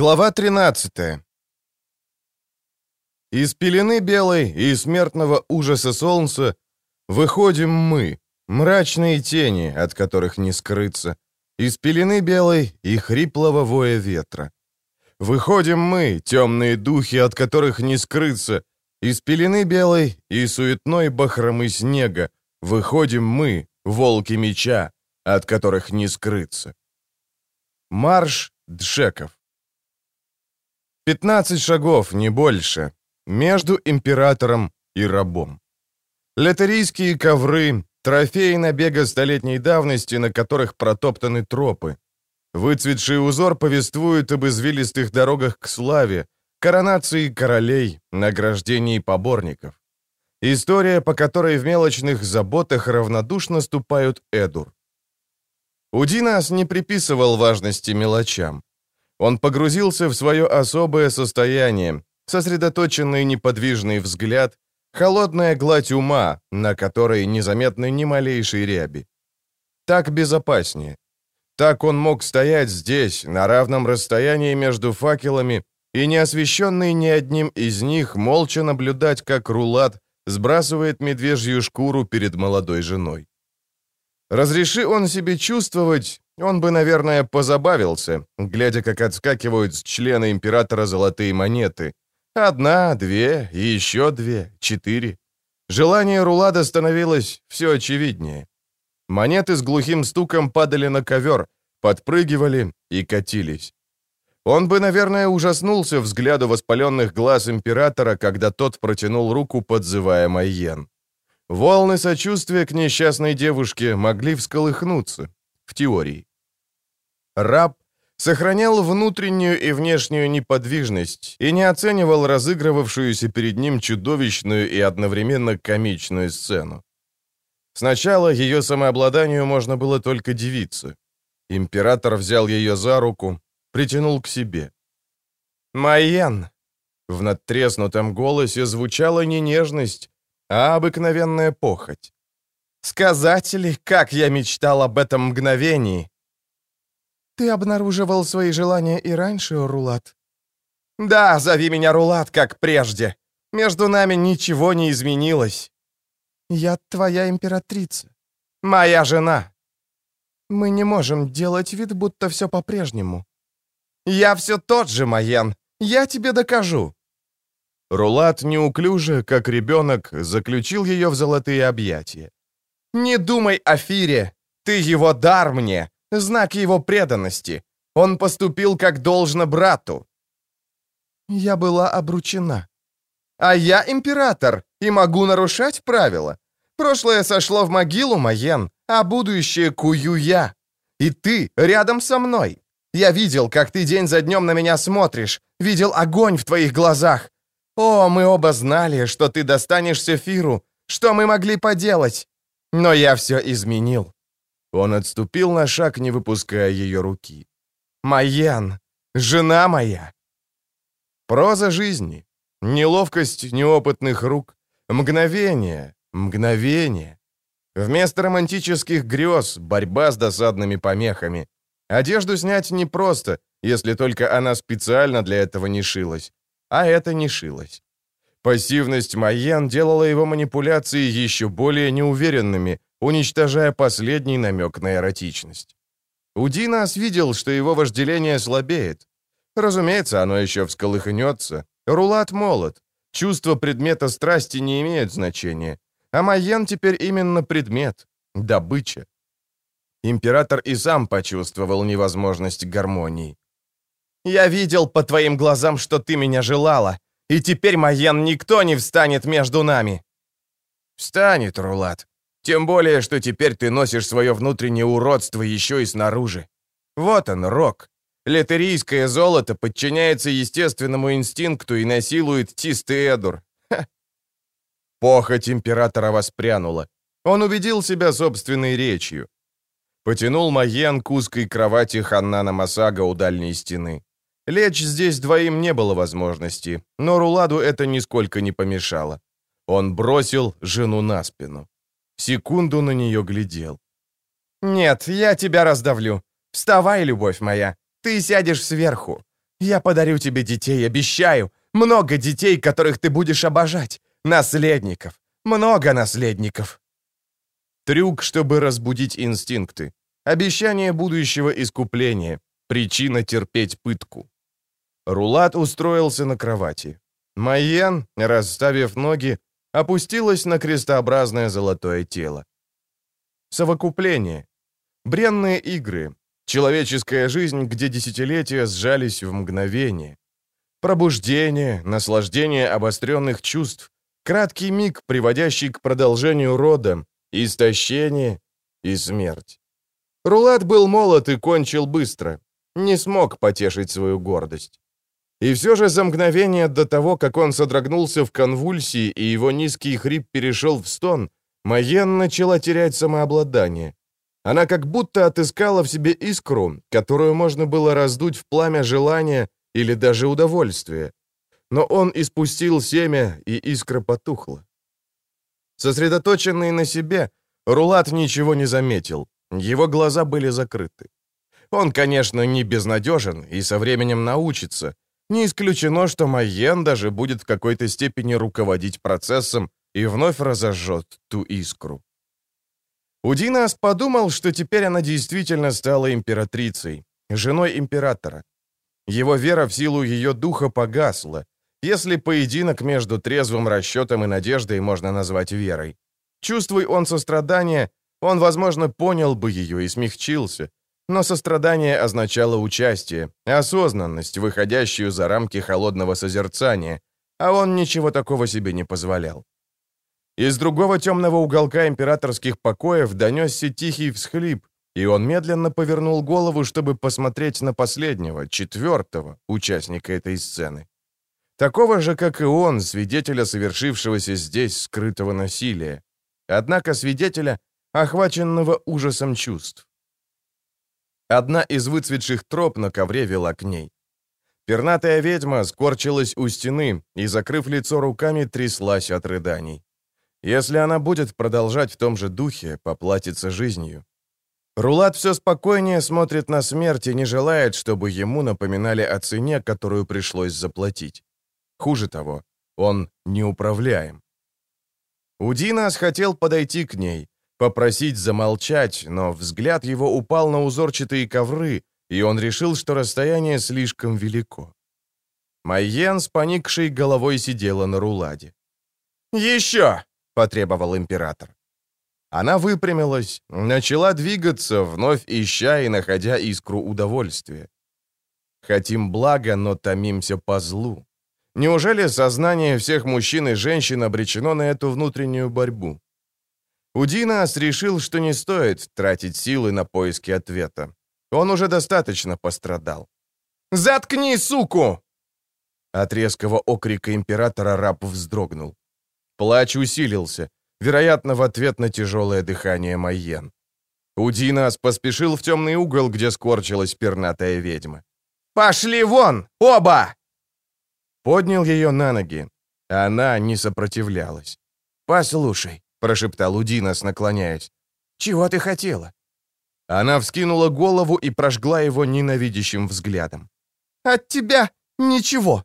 Глава 13 Из пелены белой и смертного ужаса солнца выходим мы, мрачные тени, от которых не скрыться, из пелены белой и хриплого воя ветра. Выходим мы, темные духи, от которых не скрыться, из пелены белой и суетной бахромы снега. Выходим мы, волки меча, от которых не скрыться. Марш Дшеков 15 шагов, не больше, между императором и рабом. Летарийские ковры, трофеи набега столетней давности, на которых протоптаны тропы. Выцветший узор повествует об извилистых дорогах к славе, коронации королей, награждении поборников. История, по которой в мелочных заботах равнодушно ступают Эдур. Удинас не приписывал важности мелочам. Он погрузился в свое особое состояние, сосредоточенный неподвижный взгляд, холодная гладь ума, на которой незаметны ни малейшей ряби. Так безопаснее. Так он мог стоять здесь, на равном расстоянии между факелами, и не освещенный ни одним из них, молча наблюдать, как Рулат сбрасывает медвежью шкуру перед молодой женой. Разреши он себе чувствовать, он бы, наверное, позабавился, глядя, как отскакивают с члена императора золотые монеты. Одна, две, еще две, четыре. Желание Рулада становилось все очевиднее. Монеты с глухим стуком падали на ковер, подпрыгивали и катились. Он бы, наверное, ужаснулся взгляду воспаленных глаз императора, когда тот протянул руку, подзывая Майен. Волны сочувствия к несчастной девушке могли всколыхнуться, в теории. Раб сохранял внутреннюю и внешнюю неподвижность и не оценивал разыгрывавшуюся перед ним чудовищную и одновременно комичную сцену. Сначала ее самообладанию можно было только дивиться. Император взял ее за руку, притянул к себе. «Майен!» В надтреснутом голосе звучала не нежность, а обыкновенная похоть. Сказать ли, как я мечтал об этом мгновении? Ты обнаруживал свои желания и раньше, Рулат? Да, зови меня Рулат, как прежде. Между нами ничего не изменилось. Я твоя императрица. Моя жена. Мы не можем делать вид, будто все по-прежнему. Я все тот же, Майен. Я тебе докажу. Рулат неуклюже, как ребенок, заключил ее в золотые объятия. «Не думай о Фире! Ты его дар мне, знак его преданности. Он поступил как должно брату». «Я была обручена». «А я император и могу нарушать правила. Прошлое сошло в могилу, Маен, а будущее кую я. И ты рядом со мной. Я видел, как ты день за днем на меня смотришь, видел огонь в твоих глазах, о, мы оба знали, что ты достанешься Фиру. Что мы могли поделать? Но я все изменил». Он отступил на шаг, не выпуская ее руки. «Майян, жена моя!» Проза жизни. Неловкость неопытных рук. Мгновение, мгновение. Вместо романтических грез — борьба с досадными помехами. Одежду снять непросто, если только она специально для этого не шилась а это не шилось. Пассивность Майен делала его манипуляции еще более неуверенными, уничтожая последний намек на эротичность. Удинас видел, что его вожделение слабеет. Разумеется, оно еще всколыхнется. Рулат молод. Чувство предмета страсти не имеет значения. А Майен теперь именно предмет. Добыча. Император и сам почувствовал невозможность гармонии. Я видел по твоим глазам, что ты меня желала, и теперь, Майен, никто не встанет между нами». «Встанет, Рулат. Тем более, что теперь ты носишь свое внутреннее уродство еще и снаружи. Вот он, рок. Летерийское золото подчиняется естественному инстинкту и насилует чистый Эдур. Ха. Похоть императора воспрянула. Он убедил себя собственной речью. Потянул Маен к узкой кровати Ханнана Масага у дальней стены. Лечь здесь двоим не было возможности, но Руладу это нисколько не помешало. Он бросил жену на спину. Секунду на нее глядел. «Нет, я тебя раздавлю. Вставай, любовь моя. Ты сядешь сверху. Я подарю тебе детей, обещаю. Много детей, которых ты будешь обожать. Наследников. Много наследников. Трюк, чтобы разбудить инстинкты. Обещание будущего искупления. Причина терпеть пытку. Рулат устроился на кровати. Майен, расставив ноги, опустилась на крестообразное золотое тело. Совокупление. Бренные игры. Человеческая жизнь, где десятилетия сжались в мгновение. Пробуждение, наслаждение обостренных чувств, краткий миг, приводящий к продолжению рода, истощение и смерть. Рулат был молод и кончил быстро, не смог потешить свою гордость. И все же за мгновение до того, как он содрогнулся в конвульсии и его низкий хрип перешел в стон, Майен начала терять самообладание. Она как будто отыскала в себе искру, которую можно было раздуть в пламя желания или даже удовольствия. Но он испустил семя, и искра потухла. Сосредоточенный на себе, Рулат ничего не заметил. Его глаза были закрыты. Он, конечно, не безнадежен и со временем научится, не исключено, что Майен даже будет в какой-то степени руководить процессом и вновь разожжет ту искру. Удинас подумал, что теперь она действительно стала императрицей, женой императора. Его вера в силу ее духа погасла, если поединок между трезвым расчетом и надеждой можно назвать верой. Чувствуй он сострадание, он, возможно, понял бы ее и смягчился, но сострадание означало участие, осознанность, выходящую за рамки холодного созерцания, а он ничего такого себе не позволял. Из другого темного уголка императорских покоев донесся тихий всхлип, и он медленно повернул голову, чтобы посмотреть на последнего, четвертого участника этой сцены. Такого же, как и он, свидетеля совершившегося здесь скрытого насилия. Однако свидетеля, охваченного ужасом чувств. Одна из выцветших троп на ковре вела к ней. Пернатая ведьма скорчилась у стены и, закрыв лицо руками, тряслась от рыданий. Если она будет продолжать в том же духе, поплатится жизнью. Рулат все спокойнее смотрит на смерть и не желает, чтобы ему напоминали о цене, которую пришлось заплатить. Хуже того, он неуправляем. Удинас хотел подойти к ней, попросить замолчать, но взгляд его упал на узорчатые ковры, и он решил, что расстояние слишком велико. Майен с поникшей головой сидела на руладе. «Еще!» — потребовал император. Она выпрямилась, начала двигаться, вновь ища и находя искру удовольствия. Хотим блага, но томимся по злу. Неужели сознание всех мужчин и женщин обречено на эту внутреннюю борьбу? Удинас решил, что не стоит тратить силы на поиски ответа. Он уже достаточно пострадал. «Заткни, суку!» От резкого окрика императора раб вздрогнул. Плач усилился, вероятно, в ответ на тяжелое дыхание Майен. Удинас поспешил в темный угол, где скорчилась пернатая ведьма. «Пошли вон, оба!» Поднял ее на ноги. Она не сопротивлялась. «Послушай, — прошептал Удинос, наклоняясь. «Чего ты хотела?» Она вскинула голову и прожгла его ненавидящим взглядом. «От тебя ничего!»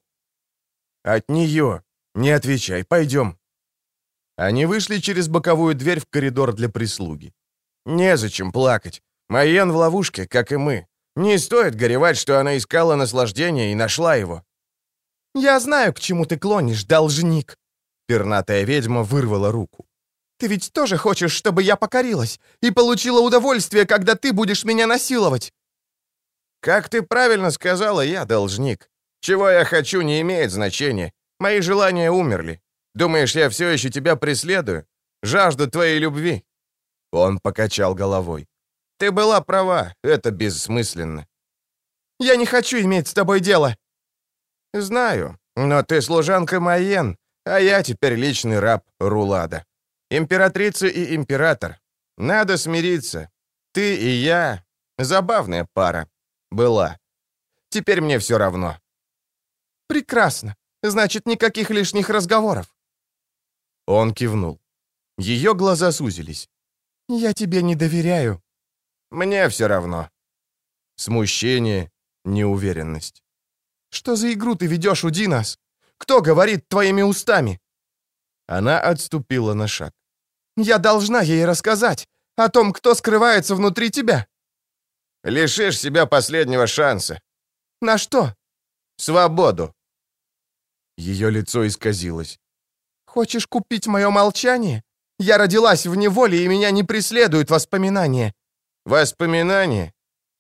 «От нее! Не отвечай, пойдем!» Они вышли через боковую дверь в коридор для прислуги. «Незачем плакать. Майен в ловушке, как и мы. Не стоит горевать, что она искала наслаждение и нашла его». «Я знаю, к чему ты клонишь, должник!» Пернатая ведьма вырвала руку. Ты ведь тоже хочешь, чтобы я покорилась и получила удовольствие, когда ты будешь меня насиловать?» «Как ты правильно сказала, я должник. Чего я хочу, не имеет значения. Мои желания умерли. Думаешь, я все еще тебя преследую? Жажду твоей любви?» Он покачал головой. «Ты была права, это бессмысленно». «Я не хочу иметь с тобой дело». «Знаю, но ты служанка Майен, а я теперь личный раб Рулада. Императрица и император. Надо смириться. Ты и я — забавная пара. Была. Теперь мне все равно». «Прекрасно. Значит, никаких лишних разговоров». Он кивнул. Ее глаза сузились. «Я тебе не доверяю». «Мне все равно». Смущение, неуверенность. Что за игру ты ведешь, Удинас? Кто говорит твоими устами?» Она отступила на шаг. «Я должна ей рассказать о том, кто скрывается внутри тебя». «Лишишь себя последнего шанса». «На что?» «Свободу». Ее лицо исказилось. «Хочешь купить мое молчание? Я родилась в неволе, и меня не преследуют воспоминания». «Воспоминания?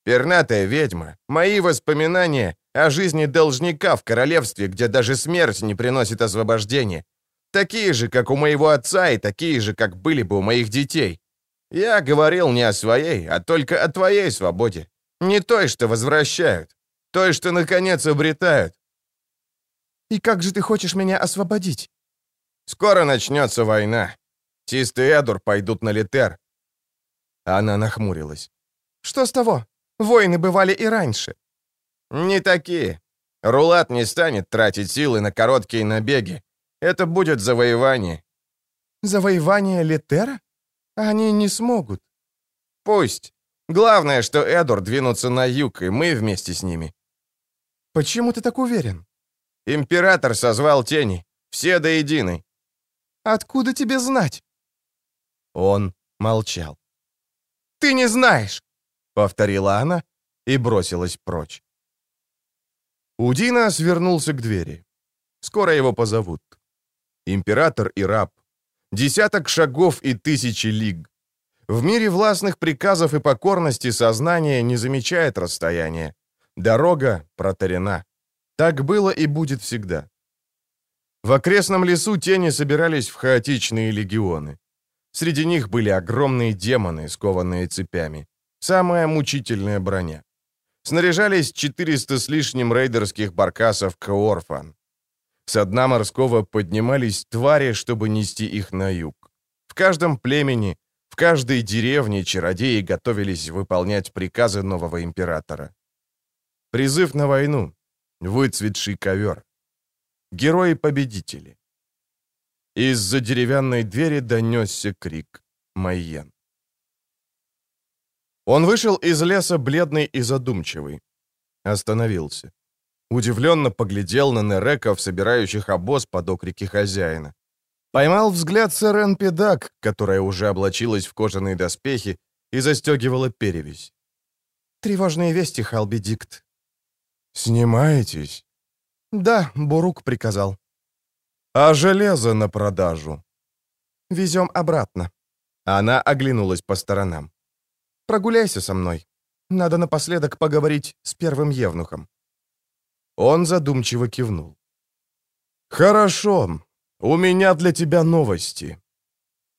Пернатая ведьма, мои воспоминания о жизни должника в королевстве, где даже смерть не приносит освобождения. Такие же, как у моего отца, и такие же, как были бы у моих детей. Я говорил не о своей, а только о твоей свободе. Не той, что возвращают, той, что, наконец, обретают. И как же ты хочешь меня освободить? Скоро начнется война. Тист и Эдур пойдут на Литер. Она нахмурилась. Что с того? Войны бывали и раньше. Не такие. Рулат не станет тратить силы на короткие набеги. Это будет завоевание. Завоевание Литера? Они не смогут. Пусть. Главное, что Эдур двинутся на юг, и мы вместе с ними. Почему ты так уверен? Император созвал тени. Все до единой. Откуда тебе знать? Он молчал. «Ты не знаешь!» — повторила она и бросилась прочь. Удина свернулся к двери. Скоро его позовут. Император и раб. Десяток шагов и тысячи лиг. В мире властных приказов и покорности сознание не замечает расстояния. Дорога протарена. Так было и будет всегда. В окрестном лесу тени собирались в хаотичные легионы. Среди них были огромные демоны, скованные цепями. Самая мучительная броня. Снаряжались 400 с лишним рейдерских баркасов Каорфан. С дна морского поднимались твари, чтобы нести их на юг. В каждом племени, в каждой деревне чародеи готовились выполнять приказы нового императора. Призыв на войну. Выцветший ковер. Герои-победители. Из-за деревянной двери донесся крик Майен. Он вышел из леса бледный и задумчивый. Остановился. Удивленно поглядел на нереков, собирающих обоз под окрики хозяина. Поймал взгляд Сэрен Педак, которая уже облачилась в кожаные доспехи и застегивала перевязь. «Тревожные вести, Халбидикт». «Снимаетесь?» «Да, Бурук приказал». «А железо на продажу?» «Везем обратно». Она оглянулась по сторонам. «Прогуляйся со мной. Надо напоследок поговорить с первым евнухом». Он задумчиво кивнул. «Хорошо. У меня для тебя новости».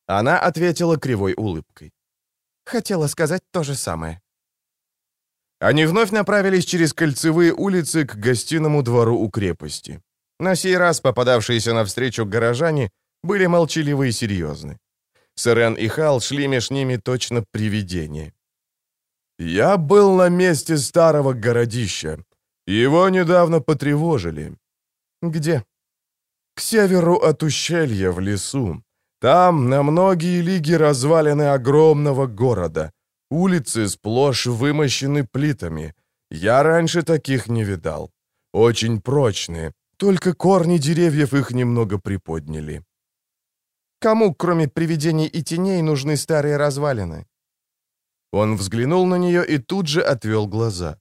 Она ответила кривой улыбкой. «Хотела сказать то же самое». Они вновь направились через кольцевые улицы к гостиному двору у крепости. На сей раз попадавшиеся навстречу горожане были молчаливы и серьезны. Сырен и Хал шли меж ними точно привидения. «Я был на месте старого городища. Его недавно потревожили». «Где?» «К северу от ущелья, в лесу. Там на многие лиги развалины огромного города. Улицы сплошь вымощены плитами. Я раньше таких не видал. Очень прочные, только корни деревьев их немного приподняли. Кому, кроме привидений и теней, нужны старые развалины? Он взглянул на нее и тут же отвел глаза.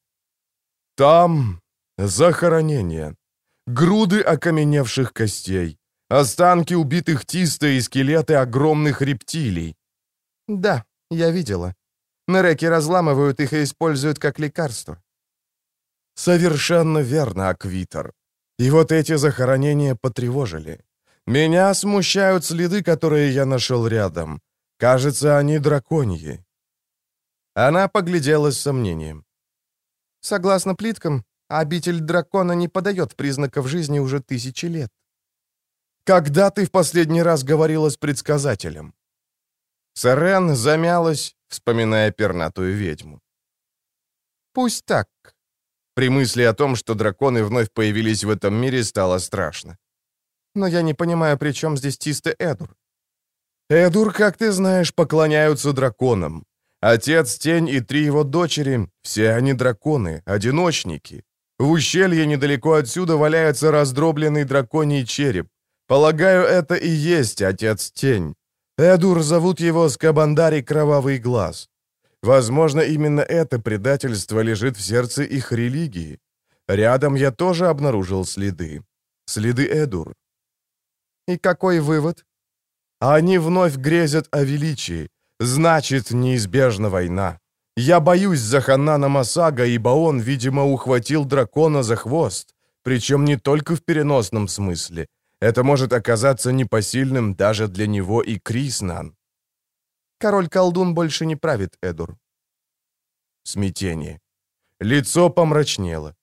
Там захоронение. Груды окаменевших костей. Останки убитых тиста и скелеты огромных рептилий. Да, я видела. Нереки разламывают их и используют как лекарство. Совершенно верно, Аквитер. И вот эти захоронения потревожили. Меня смущают следы, которые я нашел рядом. Кажется, они драконьи». Она поглядела с сомнением. «Согласно плиткам, обитель дракона не подает признаков жизни уже тысячи лет». «Когда ты в последний раз говорила с предсказателем?» Сарен замялась, вспоминая пернатую ведьму. «Пусть так. При мысли о том, что драконы вновь появились в этом мире, стало страшно. Но я не понимаю, при чем здесь чисто Эдур? Эдур, как ты знаешь, поклоняются драконам. Отец Тень и три его дочери, все они драконы, одиночники. В ущелье недалеко отсюда валяется раздробленный драконий череп. Полагаю, это и есть Отец Тень. Эдур зовут его Скабандари Кровавый Глаз. Возможно, именно это предательство лежит в сердце их религии. Рядом я тоже обнаружил следы. Следы Эдур. И какой вывод? Они вновь грезят о величии. Значит, неизбежна война. Я боюсь за Ханана Масага, ибо он, видимо, ухватил дракона за хвост. Причем не только в переносном смысле. Это может оказаться непосильным даже для него и Криснан. Король-колдун больше не правит, Эдур. Смятение. Лицо помрачнело.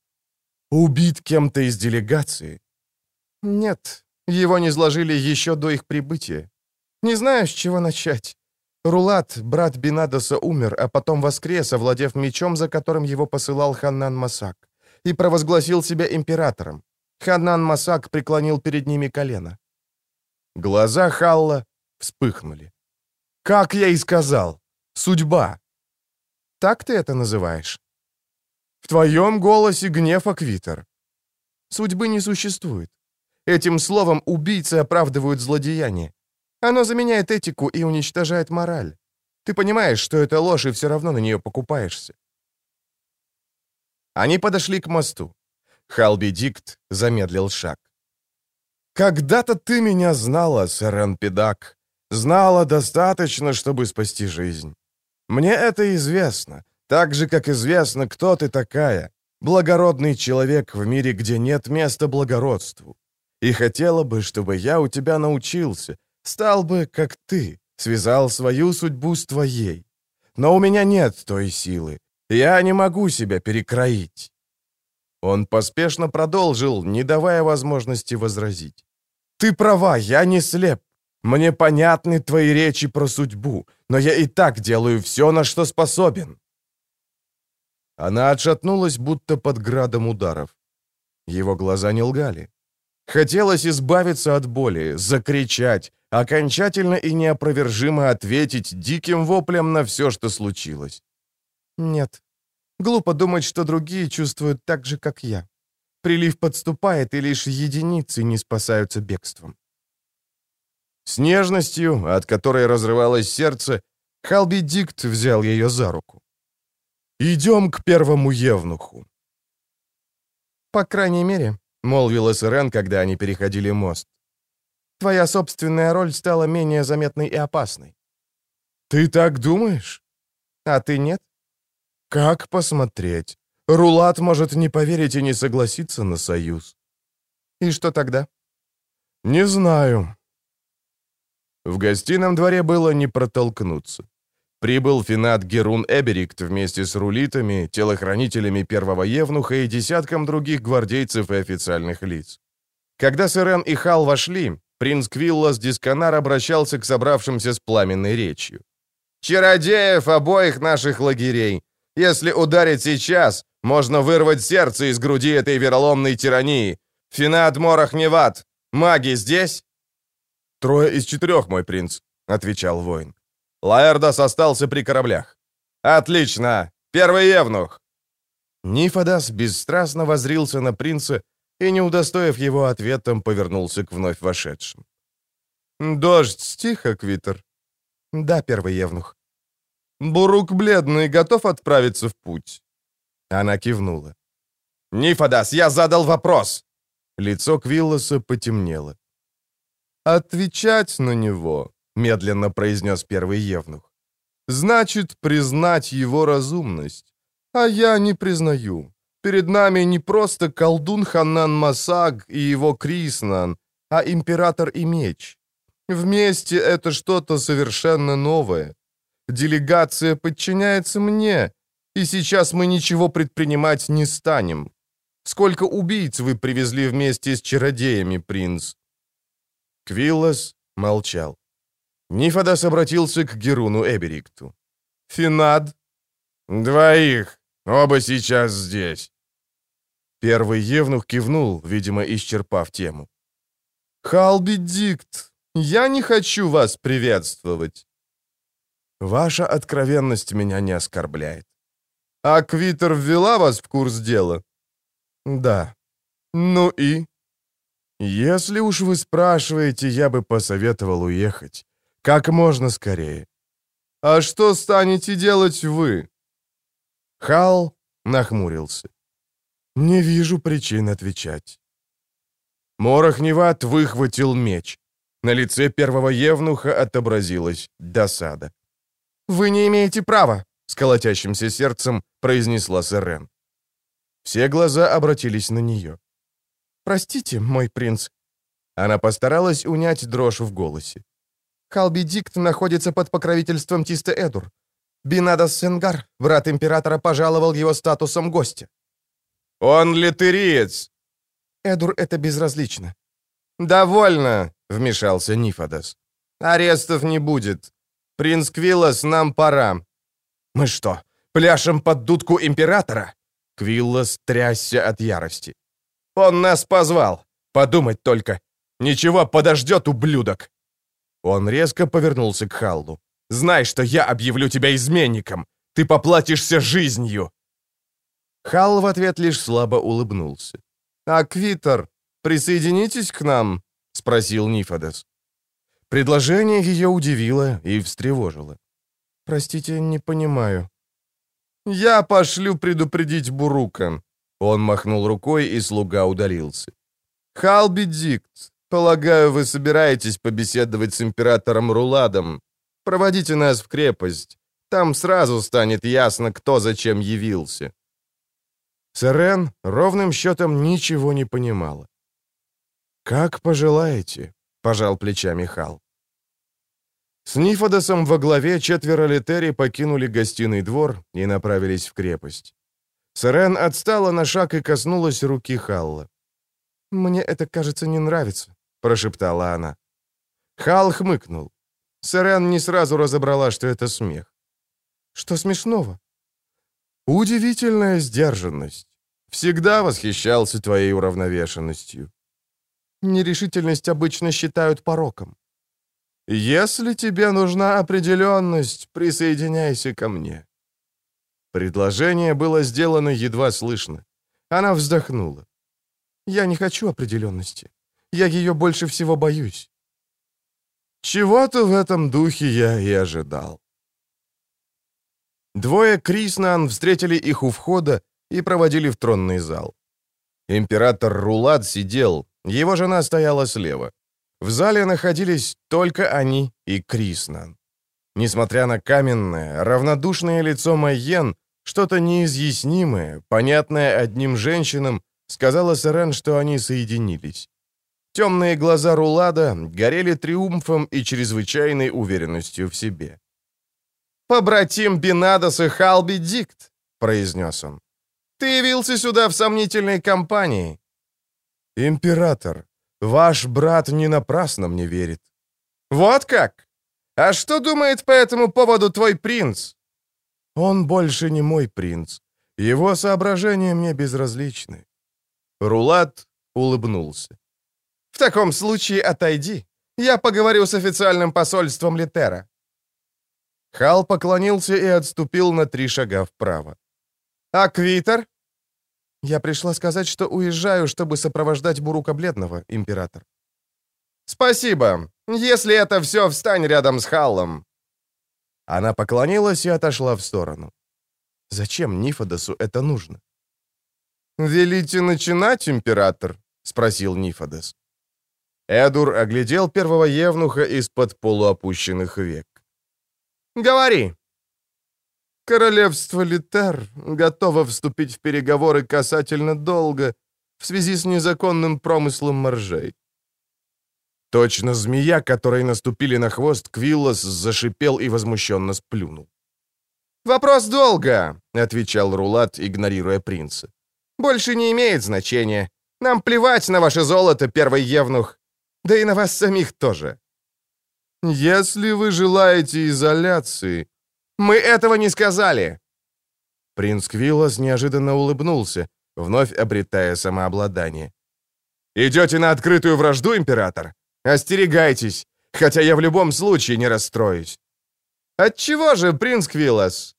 Убит кем-то из делегации? Нет, его не сложили еще до их прибытия. Не знаю, с чего начать. Рулат, брат Бинадоса, умер, а потом воскрес, овладев мечом, за которым его посылал Ханнан Масак, и провозгласил себя императором. Ханнан Масак преклонил перед ними колено. Глаза Халла вспыхнули. «Как я и сказал! Судьба!» «Так ты это называешь?» «В твоем голосе гнев, Аквитер». «Судьбы не существует. Этим словом убийцы оправдывают злодеяние. Оно заменяет этику и уничтожает мораль. Ты понимаешь, что это ложь, и все равно на нее покупаешься. Они подошли к мосту. Халби Дикт замедлил шаг. «Когда-то ты меня знала, Сэрен Педак. Знала достаточно, чтобы спасти жизнь. Мне это известно, так же, как известно, кто ты такая. Благородный человек в мире, где нет места благородству. И хотела бы, чтобы я у тебя научился, Стал бы, как ты, связал свою судьбу с твоей. Но у меня нет той силы. Я не могу себя перекроить». Он поспешно продолжил, не давая возможности возразить. «Ты права, я не слеп. Мне понятны твои речи про судьбу, но я и так делаю все, на что способен». Она отшатнулась, будто под градом ударов. Его глаза не лгали. Хотелось избавиться от боли, закричать, окончательно и неопровержимо ответить диким воплем на все, что случилось. Нет. Глупо думать, что другие чувствуют так же, как я. Прилив подступает, и лишь единицы не спасаются бегством. С нежностью, от которой разрывалось сердце, Халби Дикт взял ее за руку. «Идем к первому евнуху». «По крайней мере», — молвила Сирен, когда они переходили мост. Твоя собственная роль стала менее заметной и опасной». «Ты так думаешь?» «А ты нет?» «Как посмотреть? Рулат может не поверить и не согласиться на союз». «И что тогда?» «Не знаю». В гостином дворе было не протолкнуться. Прибыл Финат Герун Эберикт вместе с рулитами, телохранителями первого Евнуха и десятком других гвардейцев и официальных лиц. Когда Сырен и Хал вошли, Принц Квиллас Дисканар обращался к собравшимся с пламенной речью. «Чародеев обоих наших лагерей! Если ударить сейчас, можно вырвать сердце из груди этой вероломной тирании! Финат Морах Неват! Маги здесь?» «Трое из четырех, мой принц», — отвечал воин. Лаэрдос остался при кораблях. «Отлично! Первый евнух!» Нифодас бесстрастно возрился на принца и, не удостоив его ответом, повернулся к вновь вошедшим. «Дождь стих, Аквитер?» «Да, первый евнух». «Бурук бледный, готов отправиться в путь?» Она кивнула. «Нифодас, я задал вопрос!» Лицо Квиллоса потемнело. «Отвечать на него», — медленно произнес первый евнух, «значит признать его разумность. А я не признаю. Перед нами не просто колдун Ханнан Масаг и его Криснан, а император и меч. Вместе это что-то совершенно новое. Делегация подчиняется мне, и сейчас мы ничего предпринимать не станем. Сколько убийц вы привезли вместе с чародеями, принц?» Квиллас молчал. Нифодас обратился к Геруну Эберикту. «Финад?» «Двоих. Оба сейчас здесь». Первый евнух кивнул, видимо, исчерпав тему. «Халби Дикт, я не хочу вас приветствовать». «Ваша откровенность меня не оскорбляет». «А Квитер ввела вас в курс дела?» «Да». «Ну и?» «Если уж вы спрашиваете, я бы посоветовал уехать. Как можно скорее». «А что станете делать вы?» Хал нахмурился. «Не вижу причин отвечать». Морохневат выхватил меч. На лице первого евнуха отобразилась досада. «Вы не имеете права!» — с колотящимся сердцем произнесла Сэрен. Все глаза обратились на нее. «Простите, мой принц». Она постаралась унять дрожь в голосе. «Халби Дикт находится под покровительством Тиста Эдур. Бинадас Сенгар, брат императора, пожаловал его статусом гостя». «Он литериец!» Эдур это безразлично. «Довольно!» — вмешался Нифодос. «Арестов не будет. Принц Квиллос, нам пора». «Мы что, пляшем под дудку императора?» Квиллос трясся от ярости. «Он нас позвал! Подумать только! Ничего, подождет, ублюдок!» Он резко повернулся к Халлу. «Знай, что я объявлю тебя изменником! Ты поплатишься жизнью!» Халл в ответ лишь слабо улыбнулся. «А Квитер, присоединитесь к нам?» — спросил Нифодес. Предложение ее удивило и встревожило. «Простите, не понимаю». «Я пошлю предупредить Бурука». Он махнул рукой, и слуга удалился. «Халби Дикт, полагаю, вы собираетесь побеседовать с императором Руладом. Проводите нас в крепость. Там сразу станет ясно, кто зачем явился». Сарен ровным счетом ничего не понимала. «Как пожелаете», — пожал плечами Хал. С Нифодосом во главе четверо литери покинули гостиный двор и направились в крепость. Сарен отстала на шаг и коснулась руки Халла. «Мне это, кажется, не нравится», — прошептала она. Хал хмыкнул. Сарен не сразу разобрала, что это смех. «Что смешного?» «Удивительная сдержанность. Всегда восхищался твоей уравновешенностью. Нерешительность обычно считают пороком. Если тебе нужна определенность, присоединяйся ко мне. Предложение было сделано едва слышно. Она вздохнула. Я не хочу определенности. Я ее больше всего боюсь. Чего-то в этом духе я и ожидал. Двое Криснан встретили их у входа и проводили в тронный зал. Император Рулад сидел, его жена стояла слева. В зале находились только они и Криснан. Несмотря на каменное, равнодушное лицо Майен, что-то неизъяснимое, понятное одним женщинам, сказала Сарен, что они соединились. Темные глаза Рулада горели триумфом и чрезвычайной уверенностью в себе. «Побратим Бинадос и Халби Дикт», — произнес он. «Ты явился сюда в сомнительной компании. «Император, ваш брат не напрасно мне верит». «Вот как? А что думает по этому поводу твой принц?» «Он больше не мой принц. Его соображения мне безразличны». Рулат улыбнулся. «В таком случае отойди. Я поговорю с официальным посольством Литера». Хал поклонился и отступил на три шага вправо. «А Квитер? Я пришла сказать, что уезжаю, чтобы сопровождать Бурука Бледного, император. Спасибо. Если это все, встань рядом с Халлом. Она поклонилась и отошла в сторону. Зачем Нифодосу это нужно? «Велите начинать, император?» — спросил Нифодос. Эдур оглядел первого евнуха из-под полуопущенных век. «Говори!» Королевство Литар готово вступить в переговоры касательно долга в связи с незаконным промыслом моржей. Точно змея, которой наступили на хвост, Квиллос зашипел и возмущенно сплюнул. «Вопрос долга», — отвечал Рулат, игнорируя принца. «Больше не имеет значения. Нам плевать на ваше золото, первый евнух. Да и на вас самих тоже». «Если вы желаете изоляции, мы этого не сказали!» Принц Квиллос неожиданно улыбнулся, вновь обретая самообладание. «Идете на открытую вражду, император? Остерегайтесь, хотя я в любом случае не расстроюсь». «Отчего же, принц Квиллос?»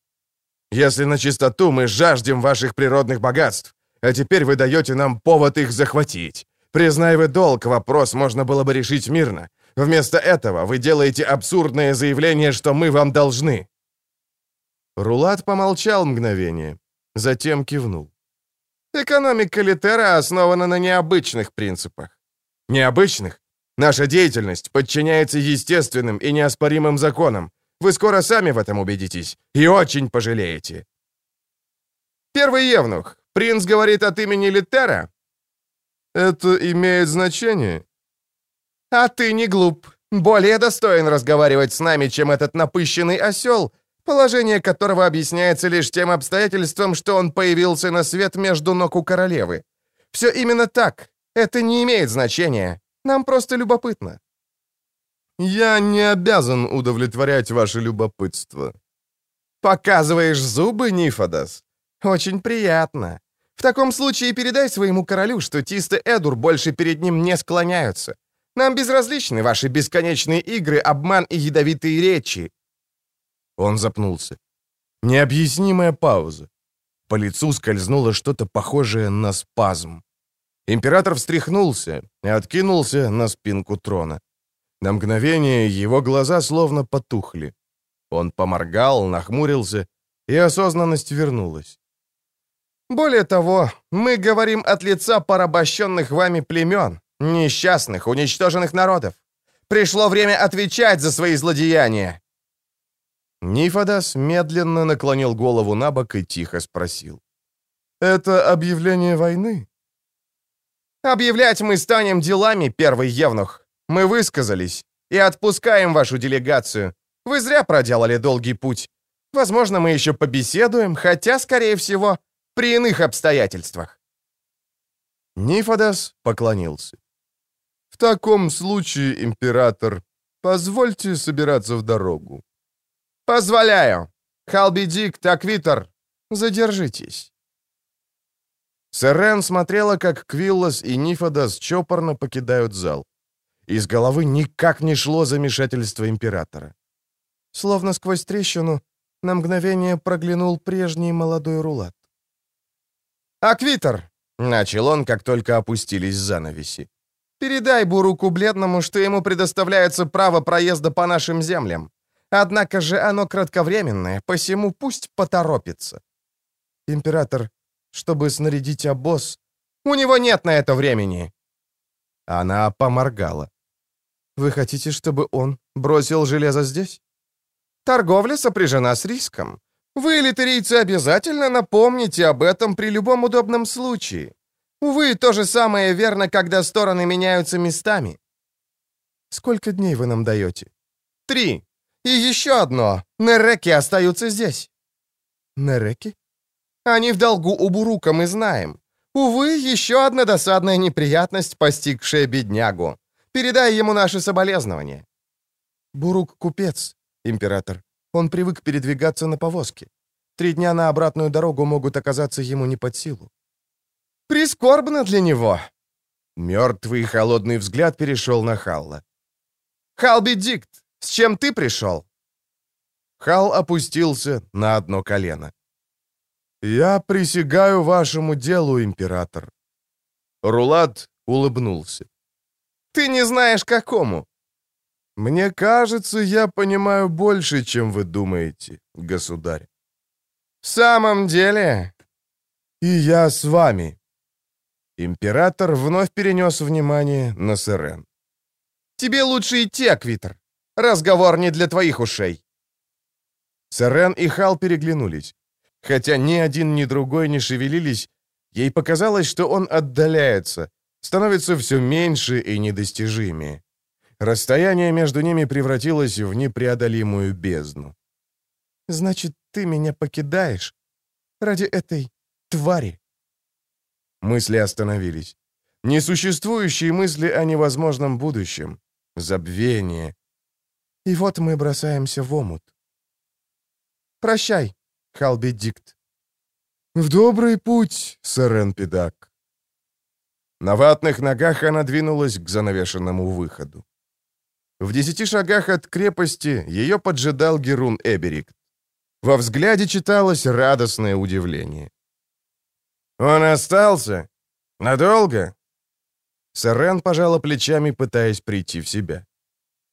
«Если на чистоту мы жаждем ваших природных богатств, а теперь вы даете нам повод их захватить. Признай вы долг, вопрос можно было бы решить мирно. Вместо этого вы делаете абсурдное заявление, что мы вам должны». Рулат помолчал мгновение, затем кивнул. «Экономика Литера основана на необычных принципах». «Необычных? Наша деятельность подчиняется естественным и неоспоримым законам. Вы скоро сами в этом убедитесь и очень пожалеете». «Первый Евнух, принц говорит от имени Литера?» «Это имеет значение?» «А ты не глуп. Более достоин разговаривать с нами, чем этот напыщенный осел, положение которого объясняется лишь тем обстоятельством, что он появился на свет между ног у королевы. Все именно так. Это не имеет значения. Нам просто любопытно». «Я не обязан удовлетворять ваше любопытство». «Показываешь зубы, Нифодос? Очень приятно. В таком случае передай своему королю, что Тисты Эдур больше перед ним не склоняются. Нам безразличны ваши бесконечные игры, обман и ядовитые речи». Он запнулся. Необъяснимая пауза. По лицу скользнуло что-то похожее на спазм. Император встряхнулся и откинулся на спинку трона. На мгновение его глаза словно потухли. Он поморгал, нахмурился, и осознанность вернулась. «Более того, мы говорим от лица порабощенных вами племен, Несчастных, уничтоженных народов. Пришло время отвечать за свои злодеяния. Нифодас медленно наклонил голову на бок и тихо спросил. «Это объявление войны?» «Объявлять мы станем делами, первый Евнух. Мы высказались и отпускаем вашу делегацию. Вы зря проделали долгий путь. Возможно, мы еще побеседуем, хотя, скорее всего, при иных обстоятельствах». Нифодас поклонился. В таком случае, император, позвольте собираться в дорогу. Позволяю. Халбидик, Таквитер, задержитесь. Сэрен смотрела, как Квиллос и Нифодас чопорно покидают зал. Из головы никак не шло замешательство императора. Словно сквозь трещину на мгновение проглянул прежний молодой рулат. «Аквитер!» — начал он, как только опустились занавеси. Передай Буруку Бледному, что ему предоставляется право проезда по нашим землям. Однако же оно кратковременное, посему пусть поторопится. Император, чтобы снарядить обоз... У него нет на это времени. Она поморгала. Вы хотите, чтобы он бросил железо здесь? Торговля сопряжена с риском. Вы, литерийцы, обязательно напомните об этом при любом удобном случае. Увы, то же самое верно, когда стороны меняются местами. Сколько дней вы нам даете? Три. И еще одно. Нереки остаются здесь. Нереки? Они в долгу у Бурука, мы знаем. Увы, еще одна досадная неприятность, постигшая беднягу. Передай ему наши соболезнования. Бурук — купец, император. Он привык передвигаться на повозке. Три дня на обратную дорогу могут оказаться ему не под силу. Прискорбно для него». Мертвый холодный взгляд перешел на Халла. «Халби Дикт, с чем ты пришел?» Хал опустился на одно колено. «Я присягаю вашему делу, император». Рулат улыбнулся. «Ты не знаешь, какому?» «Мне кажется, я понимаю больше, чем вы думаете, государь». «В самом деле?» «И я с вами, Император вновь перенес внимание на Сирен. «Тебе лучше идти, Аквитер. Разговор не для твоих ушей». Сирен и Хал переглянулись. Хотя ни один, ни другой не шевелились, ей показалось, что он отдаляется, становится все меньше и недостижимее. Расстояние между ними превратилось в непреодолимую бездну. «Значит, ты меня покидаешь ради этой твари?» Мысли остановились. Несуществующие мысли о невозможном будущем. Забвение. И вот мы бросаемся в омут. Прощай, Халби Дикт. В добрый путь, Сарен Педак. На ватных ногах она двинулась к занавешенному выходу. В десяти шагах от крепости ее поджидал Герун Эберик. Во взгляде читалось радостное удивление. «Он остался? Надолго?» Сарен пожала плечами, пытаясь прийти в себя.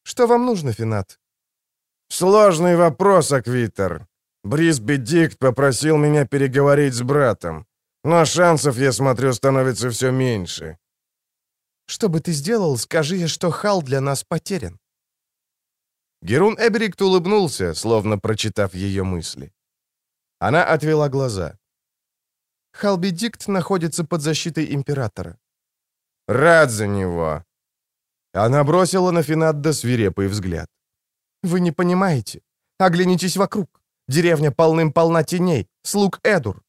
«Что вам нужно, Финат?» «Сложный вопрос, Аквитер. Брисби Дикт попросил меня переговорить с братом. Но шансов, я смотрю, становится все меньше». «Что бы ты сделал, скажи, что Хал для нас потерян». Герун Эберикт улыбнулся, словно прочитав ее мысли. Она отвела глаза. Халбидикт находится под защитой императора. Рад за него. Она бросила на Финадда свирепый взгляд. Вы не понимаете. Оглянитесь вокруг. Деревня полным-полна теней. Слуг Эдур.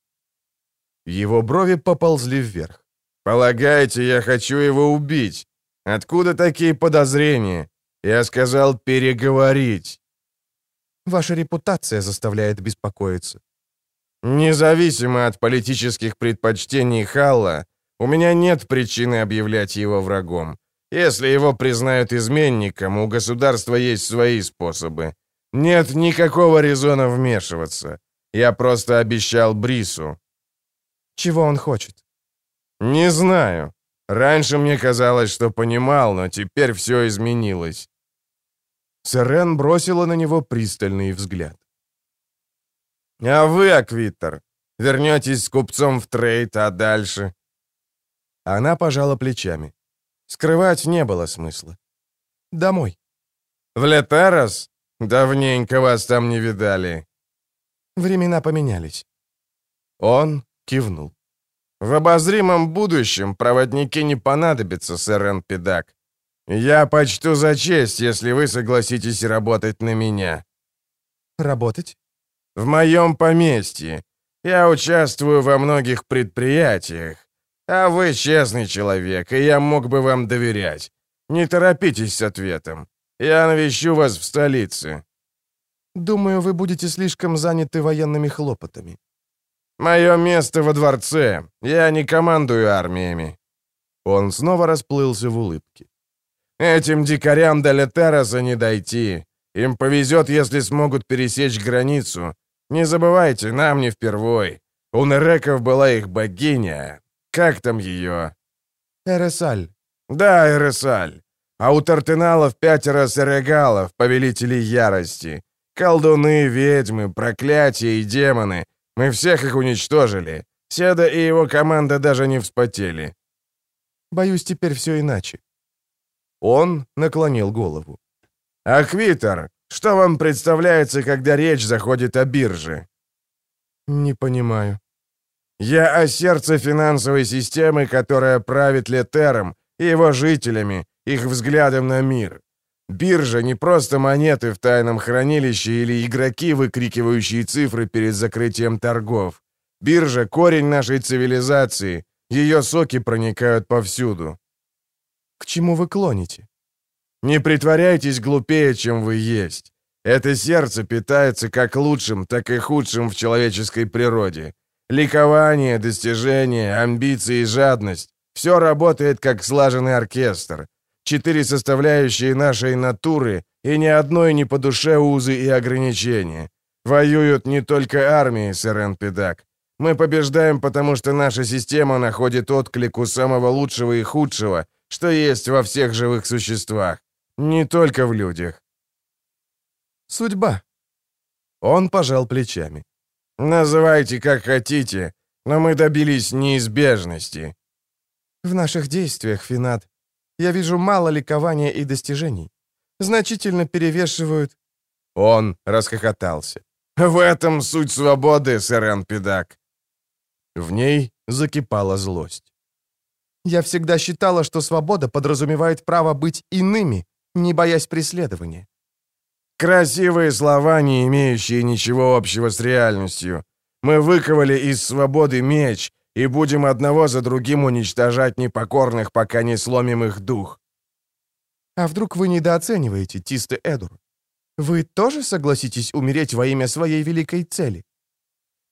Его брови поползли вверх. «Полагаете, я хочу его убить? Откуда такие подозрения? Я сказал переговорить». «Ваша репутация заставляет беспокоиться. Независимо от политических предпочтений Халла, у меня нет причины объявлять его врагом. Если его признают изменником, у государства есть свои способы. Нет никакого резона вмешиваться. Я просто обещал Брису. Чего он хочет? Не знаю. Раньше мне казалось, что понимал, но теперь все изменилось. Сэрен бросила на него пристальный взгляд. «А вы, Аквитер, вернетесь с купцом в трейд, а дальше?» Она пожала плечами. Скрывать не было смысла. «Домой». «В Летерос? Давненько вас там не видали». Времена поменялись. Он кивнул. «В обозримом будущем проводники не понадобятся, сэр Энпедак. Я почту за честь, если вы согласитесь работать на меня». «Работать?» в моем поместье. Я участвую во многих предприятиях. А вы честный человек, и я мог бы вам доверять. Не торопитесь с ответом. Я навещу вас в столице». «Думаю, вы будете слишком заняты военными хлопотами». «Мое место во дворце. Я не командую армиями». Он снова расплылся в улыбке. «Этим дикарям до Летераса не дойти. Им повезет, если смогут пересечь границу. Не забывайте, нам не впервой. У Нереков была их богиня. Как там ее? Эресаль. Да, Эресаль. А у Тартеналов пятеро Серегалов, повелителей ярости. Колдуны, ведьмы, проклятия и демоны. Мы всех их уничтожили. Седа и его команда даже не вспотели. Боюсь, теперь все иначе. Он наклонил голову. «Аквитер, что вам представляется, когда речь заходит о бирже?» «Не понимаю». «Я о сердце финансовой системы, которая правит Летером и его жителями, их взглядом на мир. Биржа не просто монеты в тайном хранилище или игроки, выкрикивающие цифры перед закрытием торгов. Биржа — корень нашей цивилизации, ее соки проникают повсюду». «К чему вы клоните?» Не притворяйтесь глупее, чем вы есть. Это сердце питается как лучшим, так и худшим в человеческой природе. Ликование, достижение, амбиции и жадность — все работает как слаженный оркестр. Четыре составляющие нашей натуры, и ни одной не по душе узы и ограничения. Воюют не только армии, сэр Педак. Мы побеждаем, потому что наша система находит отклик у самого лучшего и худшего, что есть во всех живых существах. Не только в людях. Судьба. Он пожал плечами. Называйте как хотите, но мы добились неизбежности. В наших действиях, Финат, я вижу мало ликования и достижений. Значительно перевешивают... Он расхохотался. В этом суть свободы, сэр Анпедак. В ней закипала злость. Я всегда считала, что свобода подразумевает право быть иными, не боясь преследования. Красивые слова, не имеющие ничего общего с реальностью. Мы выковали из свободы меч и будем одного за другим уничтожать непокорных, пока не сломим их дух. А вдруг вы недооцениваете Тисты Эдур? Вы тоже согласитесь умереть во имя своей великой цели?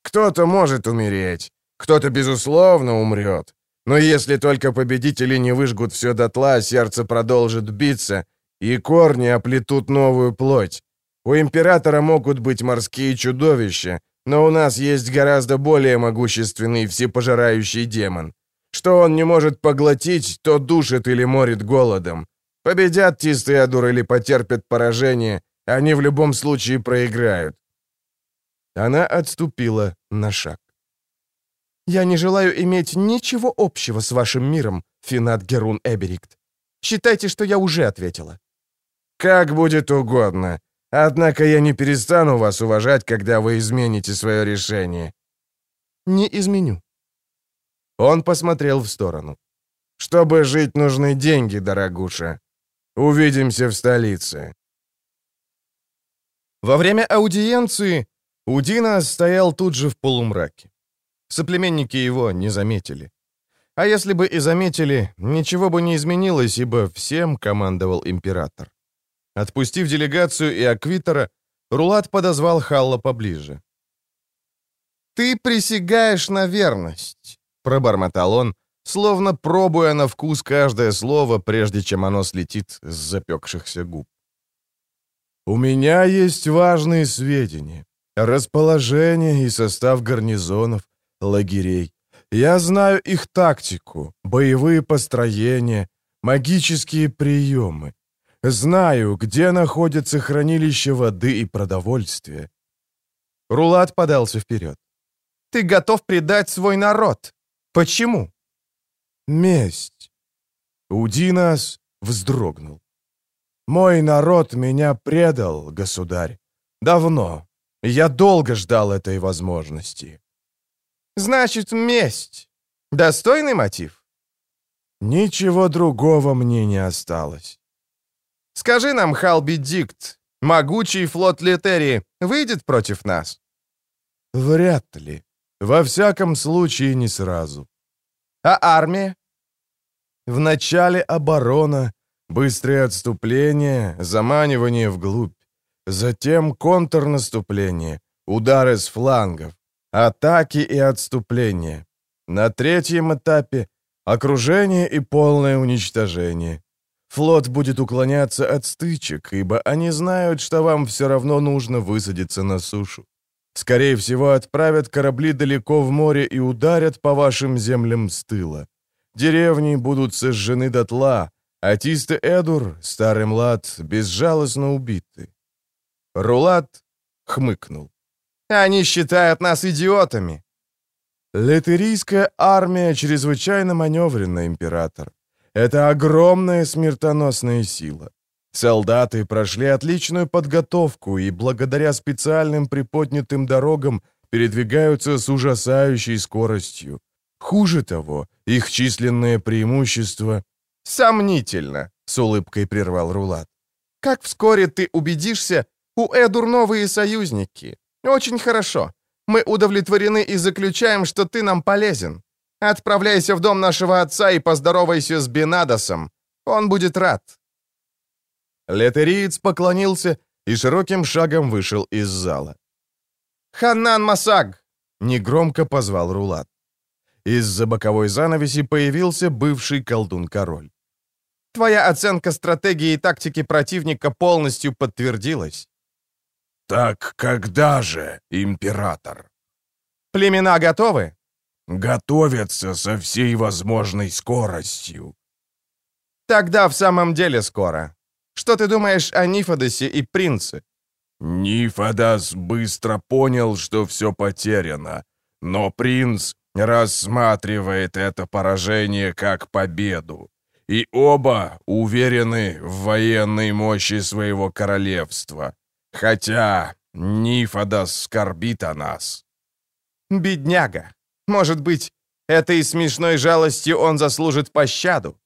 Кто-то может умереть, кто-то, безусловно, умрет. Но если только победители не выжгут все дотла, сердце продолжит биться — и корни оплетут новую плоть. У императора могут быть морские чудовища, Но у нас есть гораздо более могущественный всепожирающий демон. Что он не может поглотить, то душит или морит голодом. Победят Тистеадур или потерпят поражение, они в любом случае проиграют. Она отступила на шаг. «Я не желаю иметь ничего общего с вашим миром, Финат Герун Эберикт. Считайте, что я уже ответила». «Как будет угодно. Однако я не перестану вас уважать, когда вы измените свое решение». «Не изменю». Он посмотрел в сторону. «Чтобы жить, нужны деньги, дорогуша. Увидимся в столице». Во время аудиенции Удина стоял тут же в полумраке. Соплеменники его не заметили. А если бы и заметили, ничего бы не изменилось, ибо всем командовал император. Отпустив делегацию и Аквитера, Рулат подозвал Халла поближе. «Ты присягаешь на верность», — пробормотал он, словно пробуя на вкус каждое слово, прежде чем оно слетит с запекшихся губ. «У меня есть важные сведения. Расположение и состав гарнизонов, лагерей. Я знаю их тактику, боевые построения, магические приемы. Знаю, где находятся хранилища воды и продовольствия». Рулат подался вперед. «Ты готов предать свой народ. Почему?» «Месть». Удинас вздрогнул. Мой народ меня предал, государь. Давно. Я долго ждал этой возможности. Значит, месть. Достойный мотив? Ничего другого мне не осталось. Скажи нам, Халби Дикт, могучий флот Летерии выйдет против нас? Вряд ли. Во всяком случае, не сразу. А армия? Вначале оборона, Быстрое отступление, заманивание вглубь. Затем контрнаступление, удары с флангов, атаки и отступление. На третьем этапе — окружение и полное уничтожение. Флот будет уклоняться от стычек, ибо они знают, что вам все равно нужно высадиться на сушу. Скорее всего, отправят корабли далеко в море и ударят по вашим землям с тыла. Деревни будут сожжены дотла, Атисты Эдур, старый млад, безжалостно убиты. Рулат хмыкнул. «Они считают нас идиотами!» Летерийская армия чрезвычайно маневренна, император. Это огромная смертоносная сила. Солдаты прошли отличную подготовку и благодаря специальным приподнятым дорогам передвигаются с ужасающей скоростью. Хуже того, их численное преимущество «Сомнительно», — с улыбкой прервал Рулат. «Как вскоре ты убедишься, у Эдур новые союзники. Очень хорошо. Мы удовлетворены и заключаем, что ты нам полезен. Отправляйся в дом нашего отца и поздоровайся с Бенадосом. Он будет рад». Летериец поклонился и широким шагом вышел из зала. «Ханнан Масаг!» — негромко позвал Рулат. Из-за боковой занавеси появился бывший колдун-король. Твоя оценка стратегии и тактики противника полностью подтвердилась. Так когда же, император? Племена готовы? Готовятся со всей возможной скоростью. Тогда в самом деле скоро. Что ты думаешь о Нифодосе и принце? Нифодос быстро понял, что все потеряно, но принц рассматривает это поражение как победу и оба уверены в военной мощи своего королевства. Хотя Нифодос скорбит о нас». «Бедняга! Может быть, этой смешной жалостью он заслужит пощаду?»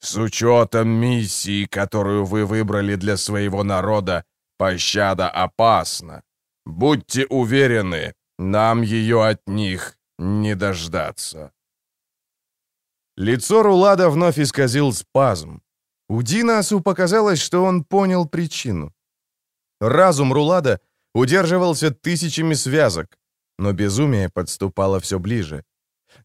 «С учетом миссии, которую вы выбрали для своего народа, пощада опасна. Будьте уверены, нам ее от них не дождаться». Лицо Рулада вновь исказил спазм. У Динасу показалось, что он понял причину. Разум Рулада удерживался тысячами связок, но безумие подступало все ближе.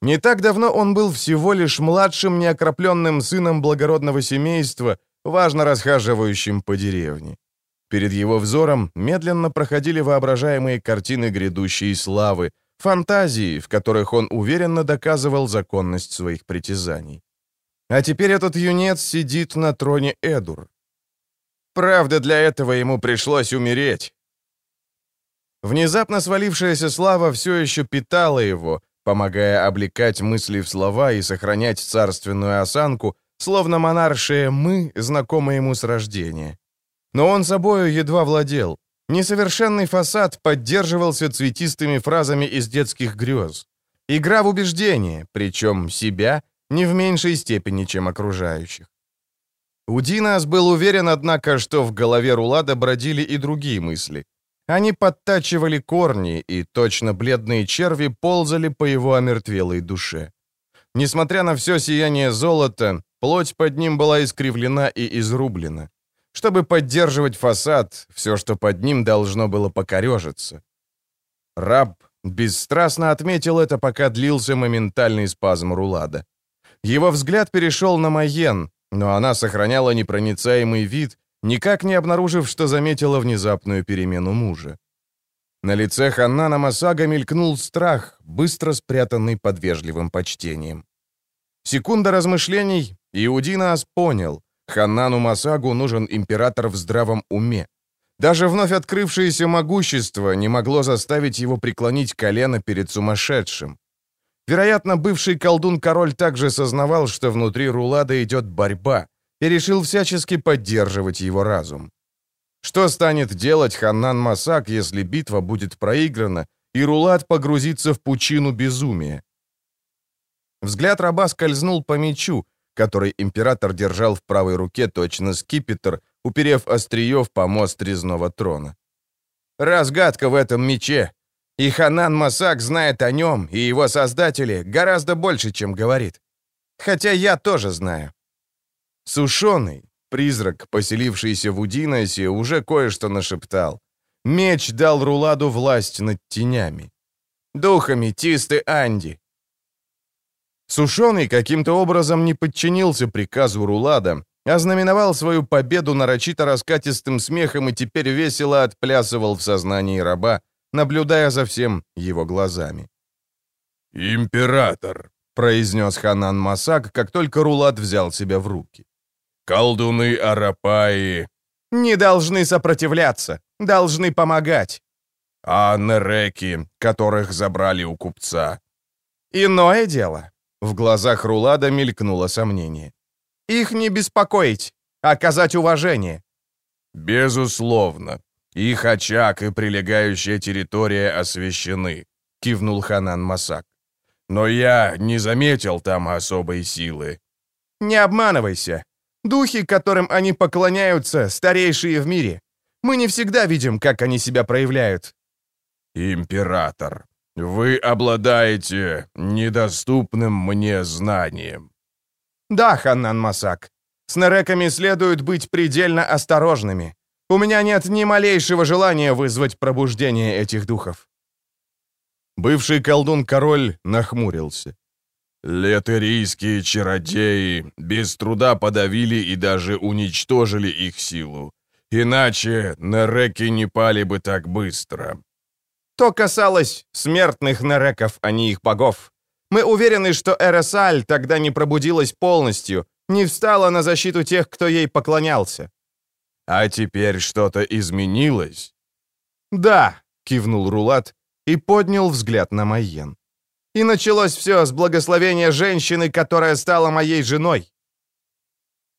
Не так давно он был всего лишь младшим неокропленным сыном благородного семейства, важно расхаживающим по деревне. Перед его взором медленно проходили воображаемые картины грядущей славы, фантазии, в которых он уверенно доказывал законность своих притязаний. А теперь этот юнец сидит на троне Эдур. Правда, для этого ему пришлось умереть. Внезапно свалившаяся слава все еще питала его, помогая облекать мысли в слова и сохранять царственную осанку, словно монаршие «мы», знакомые ему с рождения. Но он собою едва владел. Несовершенный фасад поддерживался цветистыми фразами из детских грез. Игра в убеждение, причем себя, не в меньшей степени, чем окружающих. Удинас был уверен, однако, что в голове Рулада бродили и другие мысли. Они подтачивали корни, и точно бледные черви ползали по его омертвелой душе. Несмотря на все сияние золота, плоть под ним была искривлена и изрублена. Чтобы поддерживать фасад, все, что под ним, должно было покорежиться. Раб бесстрастно отметил это, пока длился моментальный спазм Рулада. Его взгляд перешел на Майен, но она сохраняла непроницаемый вид, никак не обнаружив, что заметила внезапную перемену мужа. На лице Ханнана Масага мелькнул страх, быстро спрятанный под вежливым почтением. Секунда размышлений, и Удинас понял. Ханнану Масагу нужен император в здравом уме. Даже вновь открывшееся могущество не могло заставить его преклонить колено перед сумасшедшим. Вероятно, бывший колдун-король также сознавал, что внутри Рулада идет борьба, и решил всячески поддерживать его разум. Что станет делать Ханнан Масак, если битва будет проиграна, и Рулад погрузится в пучину безумия? Взгляд раба скользнул по мечу, который император держал в правой руке точно скипетр, уперев острие в помост резного трона. Разгадка в этом мече. И Ханан Масак знает о нем и его создателе гораздо больше, чем говорит. Хотя я тоже знаю. Сушеный, призрак, поселившийся в Удиносе, уже кое-что нашептал. Меч дал Руладу власть над тенями. Духами Тисты Анди, Сушеный каким-то образом не подчинился приказу Рулада, ознаменовал свою победу нарочито раскатистым смехом и теперь весело отплясывал в сознании раба, наблюдая за всем его глазами. «Император», — произнес Ханан Масак, как только Рулад взял себя в руки. «Колдуны Арапаи...» «Не должны сопротивляться, должны помогать». «А Нереки, которых забрали у купца?» «Иное дело», в глазах Рулада мелькнуло сомнение. «Их не беспокоить, оказать уважение». «Безусловно. Их очаг и прилегающая территория освещены», — кивнул Ханан Масак. «Но я не заметил там особой силы». «Не обманывайся. Духи, которым они поклоняются, старейшие в мире. Мы не всегда видим, как они себя проявляют». «Император», вы обладаете недоступным мне знанием. Да, Ханнан Масак. С нареками следует быть предельно осторожными. У меня нет ни малейшего желания вызвать пробуждение этих духов. Бывший колдун-король нахмурился. Летерийские чародеи без труда подавили и даже уничтожили их силу. Иначе нареки не пали бы так быстро. То касалось смертных нареков, а не их богов. Мы уверены, что Эресаль тогда не пробудилась полностью, не встала на защиту тех, кто ей поклонялся. А теперь что-то изменилось? Да, кивнул Рулат и поднял взгляд на Майен. И началось все с благословения женщины, которая стала моей женой.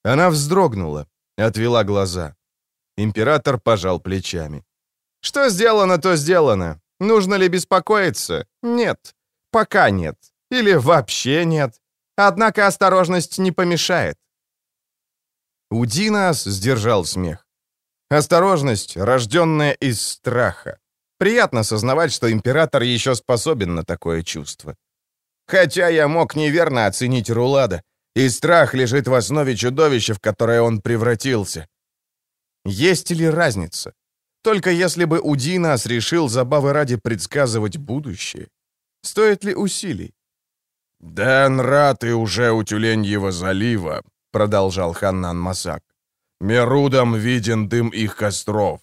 Она вздрогнула, отвела глаза. Император пожал плечами. Что сделано, то сделано. Нужно ли беспокоиться? Нет. Пока нет. Или вообще нет. Однако осторожность не помешает. Удинас сдержал смех. Осторожность, рожденная из страха. Приятно сознавать, что император еще способен на такое чувство. Хотя я мог неверно оценить Рулада, и страх лежит в основе чудовища, в которое он превратился. Есть ли разница? Только если бы Удинас решил забавы ради предсказывать будущее. Стоит ли усилий? «Дэн Раты уже у Тюленьего залива», — продолжал Ханнан Масак. Мерудом виден дым их костров.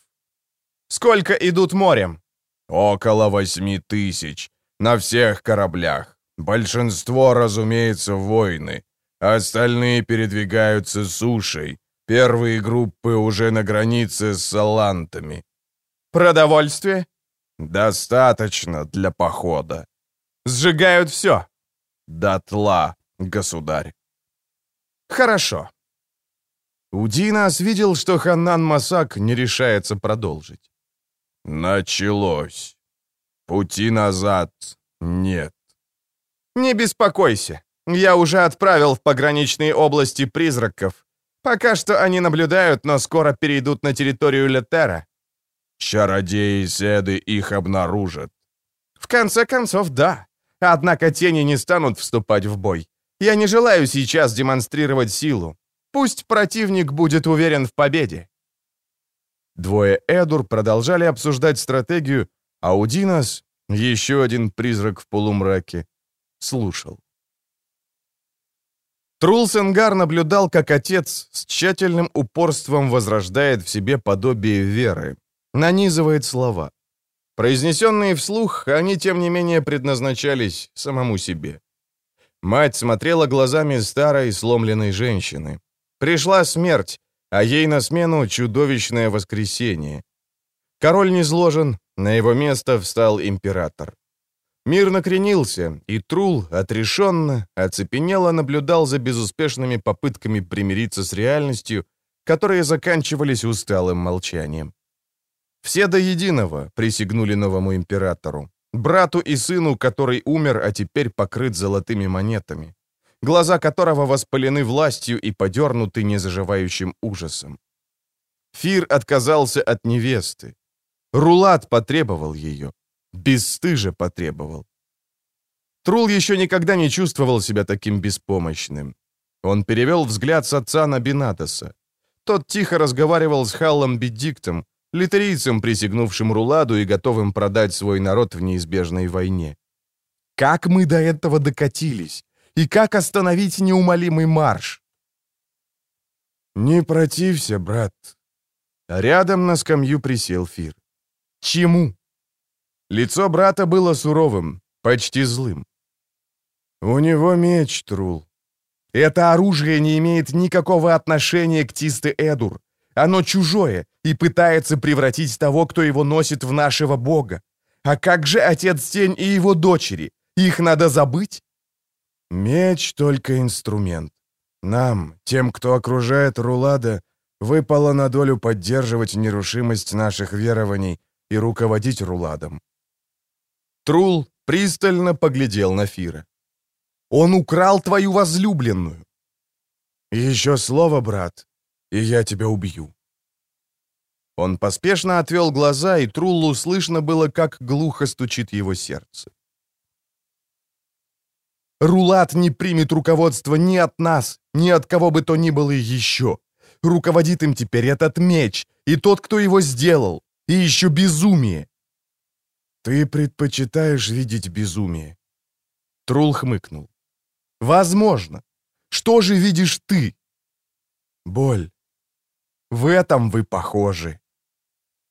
Сколько идут морем? Около восьми тысяч. На всех кораблях. Большинство, разумеется, войны. Остальные передвигаются сушей. Первые группы уже на границе с салантами. Продовольствие? Достаточно для похода. Сжигают все. Дотла, государь. Хорошо. Удинас видел, что Ханнан Масак не решается продолжить. Началось. Пути назад нет. Не беспокойся. Я уже отправил в пограничные области призраков. Пока что они наблюдают, но скоро перейдут на территорию Летера. Чародеи Седы их обнаружат. В конце концов, да. Однако тени не станут вступать в бой. Я не желаю сейчас демонстрировать силу. Пусть противник будет уверен в победе. Двое Эдур продолжали обсуждать стратегию, а Удинас, еще один призрак в полумраке, слушал. Трулсенгар наблюдал, как отец с тщательным упорством возрождает в себе подобие веры, нанизывает слова. Произнесенные вслух, они, тем не менее, предназначались самому себе. Мать смотрела глазами старой сломленной женщины. Пришла смерть, а ей на смену чудовищное воскресение. Король не зложен, на его место встал император. Мир накренился, и Трул, отрешенно, оцепенело наблюдал за безуспешными попытками примириться с реальностью, которые заканчивались усталым молчанием. Все до единого присягнули новому императору, брату и сыну, который умер, а теперь покрыт золотыми монетами, глаза которого воспалены властью и подернуты незаживающим ужасом. Фир отказался от невесты. Рулат потребовал ее. Бесстыже потребовал. Трул еще никогда не чувствовал себя таким беспомощным. Он перевел взгляд с отца на Бинатоса. Тот тихо разговаривал с Халлом Бедиктом, литерийцем, присягнувшим Руладу и готовым продать свой народ в неизбежной войне. Как мы до этого докатились? И как остановить неумолимый марш? «Не протився, брат». Рядом на скамью присел Фир. «Чему?» Лицо брата было суровым, почти злым. «У него меч, Трул. Это оружие не имеет никакого отношения к Тисте Эдур. Оно чужое и пытается превратить того, кто его носит, в нашего бога. А как же отец Тень и его дочери? Их надо забыть? Меч — только инструмент. Нам, тем, кто окружает Рулада, выпало на долю поддерживать нерушимость наших верований и руководить Руладом. Трул пристально поглядел на Фира. «Он украл твою возлюбленную!» «Еще слово, брат, и я тебя убью». Он поспешно отвел глаза, и Труллу слышно было, как глухо стучит его сердце. «Рулат не примет руководство ни от нас, ни от кого бы то ни было еще. Руководит им теперь этот меч, и тот, кто его сделал, и еще безумие». «Ты предпочитаешь видеть безумие?» Трул хмыкнул. «Возможно. Что же видишь ты?» «Боль. В этом вы похожи».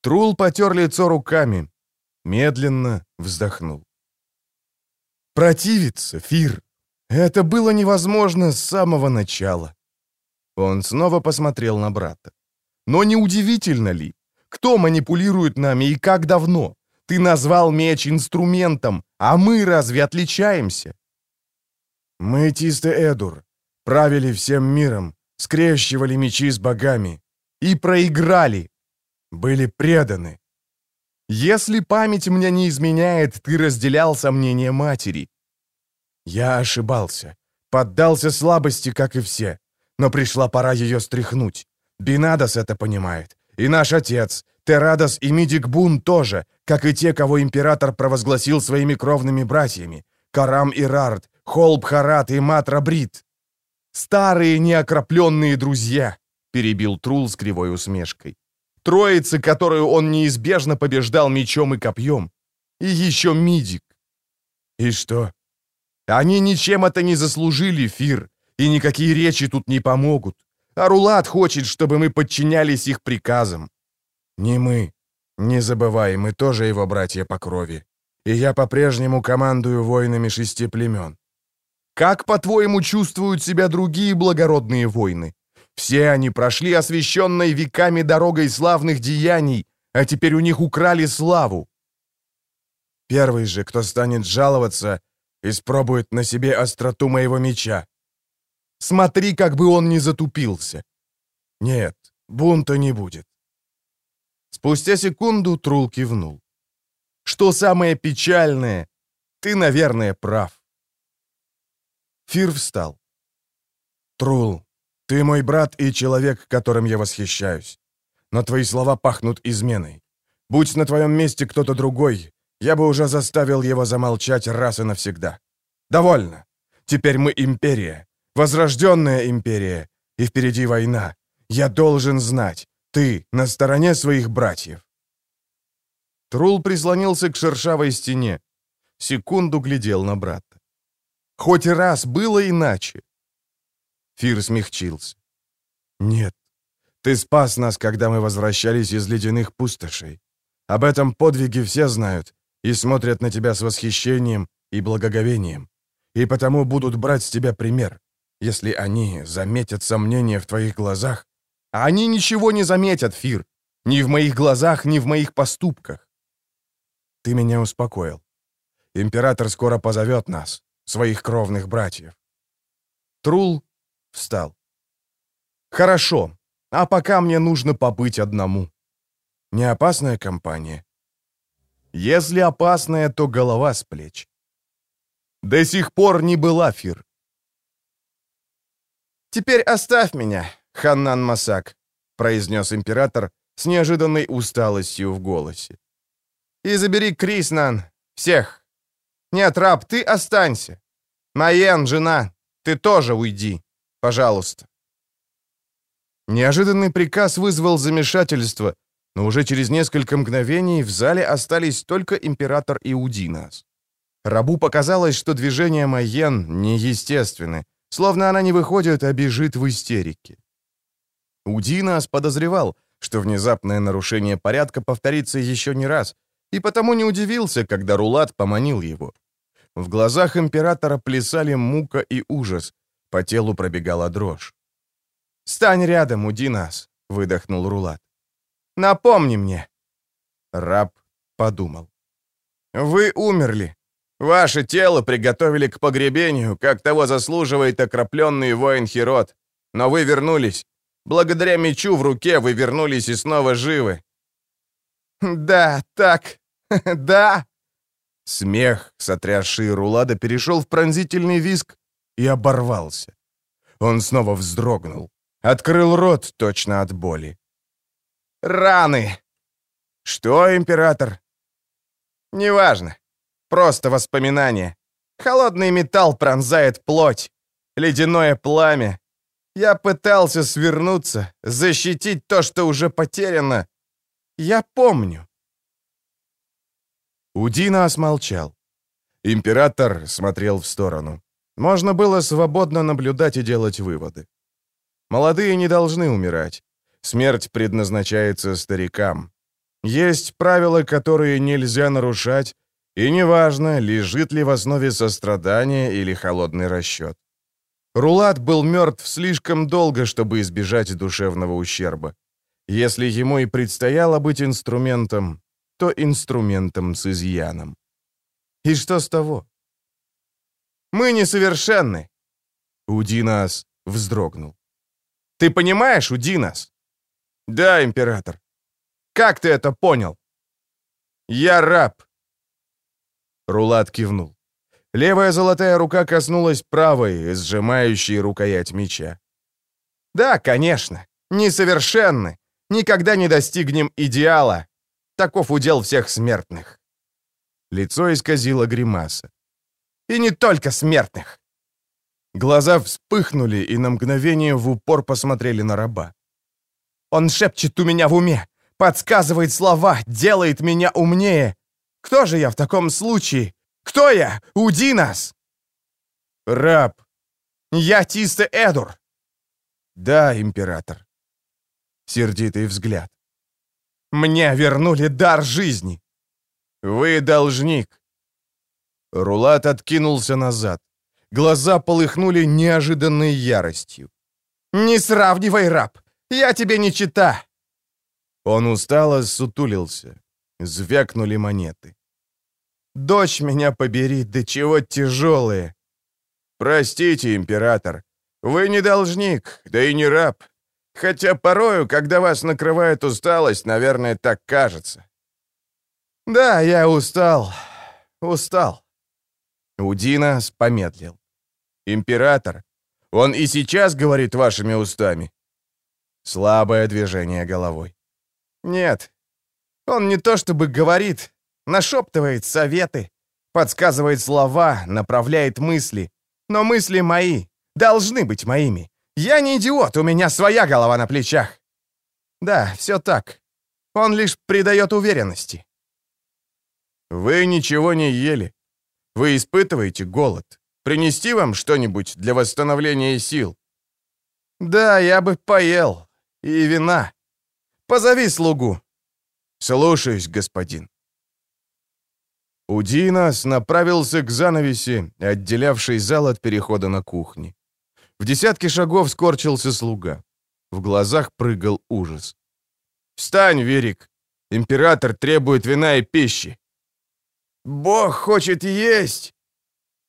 Трул потер лицо руками, медленно вздохнул. «Противиться, Фир! Это было невозможно с самого начала!» Он снова посмотрел на брата. «Но неудивительно ли? Кто манипулирует нами и как давно? Ты назвал меч инструментом, а мы разве отличаемся?» «Мы Тисты Эдур, правили всем миром, скрещивали мечи с богами и проиграли!» были преданы. Если память мне не изменяет, ты разделял сомнения матери. Я ошибался, поддался слабости, как и все, но пришла пора ее стряхнуть. Бинадос это понимает, и наш отец, Терадос и Мидикбун тоже, как и те, кого император провозгласил своими кровными братьями, Карам и Рард, Холб Харат и Матра Брит. «Старые неокропленные друзья», — перебил Трул с кривой усмешкой троицы, которую он неизбежно побеждал мечом и копьем. И еще Мидик. И что? Они ничем это не заслужили, Фир, и никакие речи тут не помогут. А Рулат хочет, чтобы мы подчинялись их приказам. Не мы. Не забывай, мы тоже его братья по крови. И я по-прежнему командую воинами шести племен. Как, по-твоему, чувствуют себя другие благородные войны? Все они прошли освященной веками дорогой славных деяний, а теперь у них украли славу. Первый же, кто станет жаловаться, испробует на себе остроту моего меча. Смотри, как бы он не затупился. Нет, бунта не будет. Спустя секунду Трул кивнул. Что самое печальное, ты, наверное, прав. Фир встал. Трул, ты мой брат и человек, которым я восхищаюсь. Но твои слова пахнут изменой. Будь на твоем месте кто-то другой, я бы уже заставил его замолчать раз и навсегда. Довольно. Теперь мы империя. Возрожденная империя. И впереди война. Я должен знать. Ты на стороне своих братьев. Трул прислонился к шершавой стене. Секунду глядел на брата. Хоть раз было иначе. Фир смягчился. «Нет, ты спас нас, когда мы возвращались из ледяных пустошей. Об этом подвиге все знают и смотрят на тебя с восхищением и благоговением, и потому будут брать с тебя пример. Если они заметят сомнения в твоих глазах, они ничего не заметят, Фир. Ни в моих глазах, ни в моих поступках. Ты меня успокоил. Император скоро позовет нас, своих кровных братьев. Трул встал. Хорошо, а пока мне нужно побыть одному. Не опасная компания? Если опасная, то голова с плеч. До сих пор не была, Фир. «Теперь оставь меня, Ханнан Масак», — произнес император с неожиданной усталостью в голосе. «И забери Криснан, всех. Нет, раб, ты останься. Майен, жена, ты тоже уйди, пожалуйста». Неожиданный приказ вызвал замешательство, но уже через несколько мгновений в зале остались только император и Удинас. Рабу показалось, что движения Майен неестественны, словно она не выходит, а бежит в истерике. Удинас подозревал, что внезапное нарушение порядка повторится еще не раз, и потому не удивился, когда Рулат поманил его. В глазах императора плясали мука и ужас, по телу пробегала дрожь. «Стань рядом, Удинас», — выдохнул Рулат. «Напомни мне». Раб подумал. «Вы умерли. Ваше тело приготовили к погребению, как того заслуживает окропленный воин Херод. Но вы вернулись. Благодаря мечу в руке вы вернулись и снова живы». «Да, так, да». Смех, сотрясший Рулада, перешел в пронзительный визг и оборвался. Он снова вздрогнул. Открыл рот точно от боли. «Раны!» «Что, император?» «Неважно. Просто воспоминание. Холодный металл пронзает плоть. Ледяное пламя. Я пытался свернуться, защитить то, что уже потеряно. Я помню». Удина смолчал. Император смотрел в сторону. Можно было свободно наблюдать и делать выводы. Молодые не должны умирать. Смерть предназначается старикам. Есть правила, которые нельзя нарушать, и неважно, лежит ли в основе сострадания или холодный расчет. Рулат был мертв слишком долго, чтобы избежать душевного ущерба. Если ему и предстояло быть инструментом, то инструментом с изъяном. И что с того? «Мы несовершенны!» Удинас вздрогнул. Ты понимаешь, Удинас?» «Да, император». «Как ты это понял?» «Я раб». Рулат кивнул. Левая золотая рука коснулась правой, сжимающей рукоять меча. «Да, конечно. Несовершенны. Никогда не достигнем идеала. Таков удел всех смертных». Лицо исказило гримаса. «И не только смертных. Глаза вспыхнули и на мгновение в упор посмотрели на раба. «Он шепчет у меня в уме, подсказывает слова, делает меня умнее. Кто же я в таком случае? Кто я? Уди нас!» «Раб!» «Я Тисте Эдур!» «Да, император». Сердитый взгляд. «Мне вернули дар жизни!» «Вы должник!» Рулат откинулся назад. Глаза полыхнули неожиданной яростью. «Не сравнивай, раб! Я тебе не чита!» Он устало сутулился. Звякнули монеты. «Дочь меня побери, да чего тяжелые!» «Простите, император, вы не должник, да и не раб. Хотя порою, когда вас накрывает усталость, наверное, так кажется». «Да, я устал, устал». Удинас помедлил. «Император, он и сейчас говорит вашими устами?» Слабое движение головой. «Нет, он не то чтобы говорит, нашептывает советы, подсказывает слова, направляет мысли. Но мысли мои, должны быть моими. Я не идиот, у меня своя голова на плечах. Да, все так. Он лишь придает уверенности. Вы ничего не ели. Вы испытываете голод. Принести вам что-нибудь для восстановления сил? Да, я бы поел. И вина. Позови слугу. Слушаюсь, господин. Удинас направился к занавеси, отделявшей зал от перехода на кухню. В десятке шагов скорчился слуга. В глазах прыгал ужас. «Встань, Верик! Император требует вина и пищи!» «Бог хочет есть!»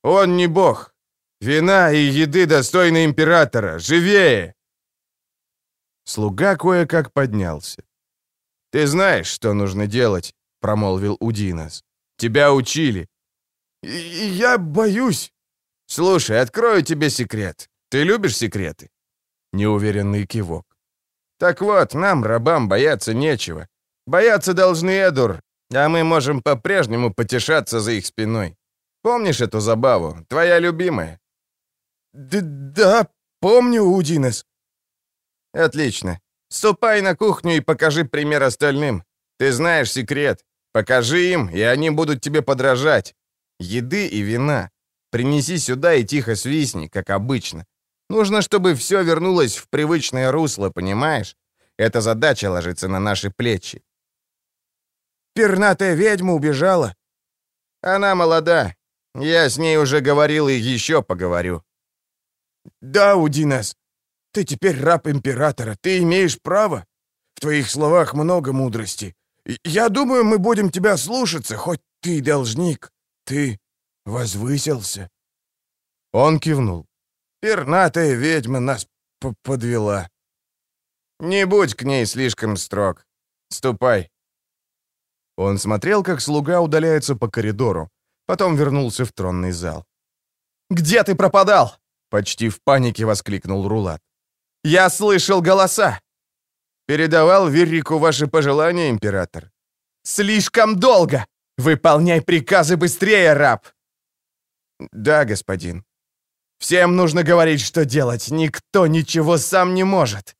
«Он не бог! Вина и еды достойны императора! Живее!» Слуга кое-как поднялся. «Ты знаешь, что нужно делать», — промолвил Удинас. «Тебя учили». «Я боюсь». «Слушай, открою тебе секрет. Ты любишь секреты?» Неуверенный кивок. «Так вот, нам, рабам, бояться нечего. Бояться должны Эдур, а мы можем по-прежнему потешаться за их спиной. Помнишь эту забаву? Твоя любимая?» «Да, помню, Удинес». «Отлично. Ступай на кухню и покажи пример остальным. Ты знаешь секрет. Покажи им, и они будут тебе подражать. Еды и вина. Принеси сюда и тихо свистни, как обычно. Нужно, чтобы все вернулось в привычное русло, понимаешь? Эта задача ложится на наши плечи. Пернатая ведьма убежала. Она молода. Я с ней уже говорил и еще поговорю. Да, Удинес, ты теперь раб императора, ты имеешь право. В твоих словах много мудрости. Я думаю, мы будем тебя слушаться, хоть ты должник. Ты возвысился». Он кивнул. «Пернатая ведьма нас подвела». «Не будь к ней слишком строг. Ступай». Он смотрел, как слуга удаляется по коридору, потом вернулся в тронный зал. «Где ты пропадал?» — почти в панике воскликнул Рулат. Я слышал голоса!» «Передавал Виррику ваши пожелания, император?» «Слишком долго! Выполняй приказы быстрее, раб!» «Да, господин. Всем нужно говорить, что делать. Никто ничего сам не может».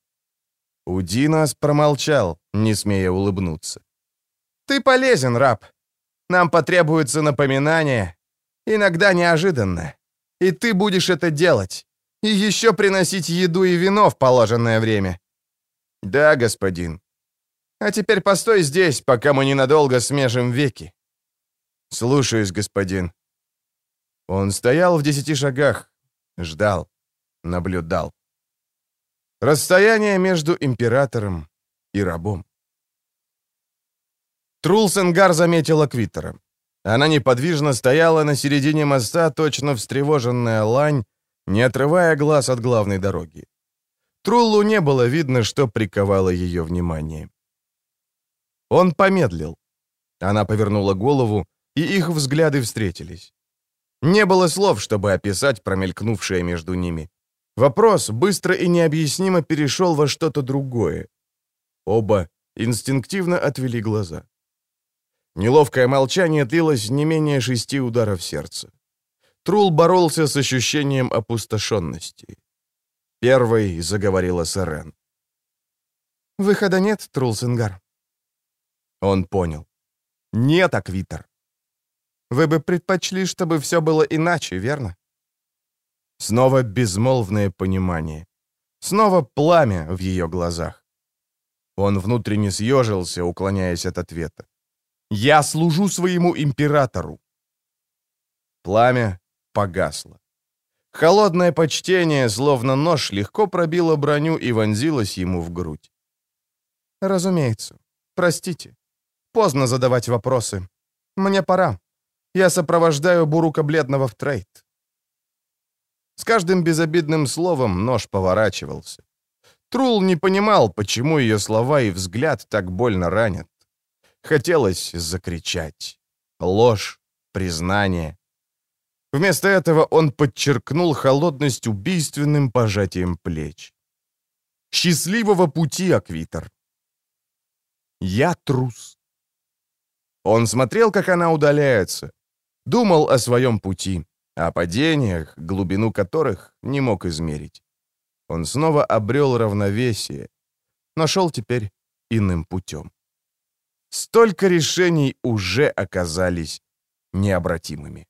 Удинас промолчал, не смея улыбнуться. «Ты полезен, раб. Нам потребуется напоминание, иногда неожиданное. И ты будешь это делать. И еще приносить еду и вино в положенное время». «Да, господин. А теперь постой здесь, пока мы ненадолго смежем веки». «Слушаюсь, господин». Он стоял в десяти шагах, ждал, наблюдал. Расстояние между императором и рабом. Трулсенгар заметила Квиттера. Она неподвижно стояла на середине моста, точно встревоженная лань, не отрывая глаз от главной дороги. Труллу не было видно, что приковало ее внимание. Он помедлил. Она повернула голову, и их взгляды встретились. Не было слов, чтобы описать промелькнувшее между ними. Вопрос быстро и необъяснимо перешел во что-то другое. Оба инстинктивно отвели глаза. Неловкое молчание длилось не менее шести ударов сердца. Трул боролся с ощущением опустошенности. Первой заговорила Сарен. «Выхода нет, Трулсенгар». Он понял. «Нет, Аквитер. Вы бы предпочли, чтобы все было иначе, верно?» Снова безмолвное понимание. Снова пламя в ее глазах. Он внутренне съежился, уклоняясь от ответа. «Я служу своему императору!» Пламя погасло. Холодное почтение, словно нож, легко пробило броню и вонзилось ему в грудь. «Разумеется. Простите. Поздно задавать вопросы. Мне пора. Я сопровождаю Бурука Бледного в трейд». С каждым безобидным словом нож поворачивался. Трул не понимал, почему ее слова и взгляд так больно ранят. Хотелось закричать. Ложь, признание. Вместо этого он подчеркнул холодность убийственным пожатием плеч. «Счастливого пути, Аквитер!» «Я трус». Он смотрел, как она удаляется, думал о своем пути, о падениях, глубину которых не мог измерить. Он снова обрел равновесие, но шел теперь иным путем. Столько решений уже оказались необратимыми.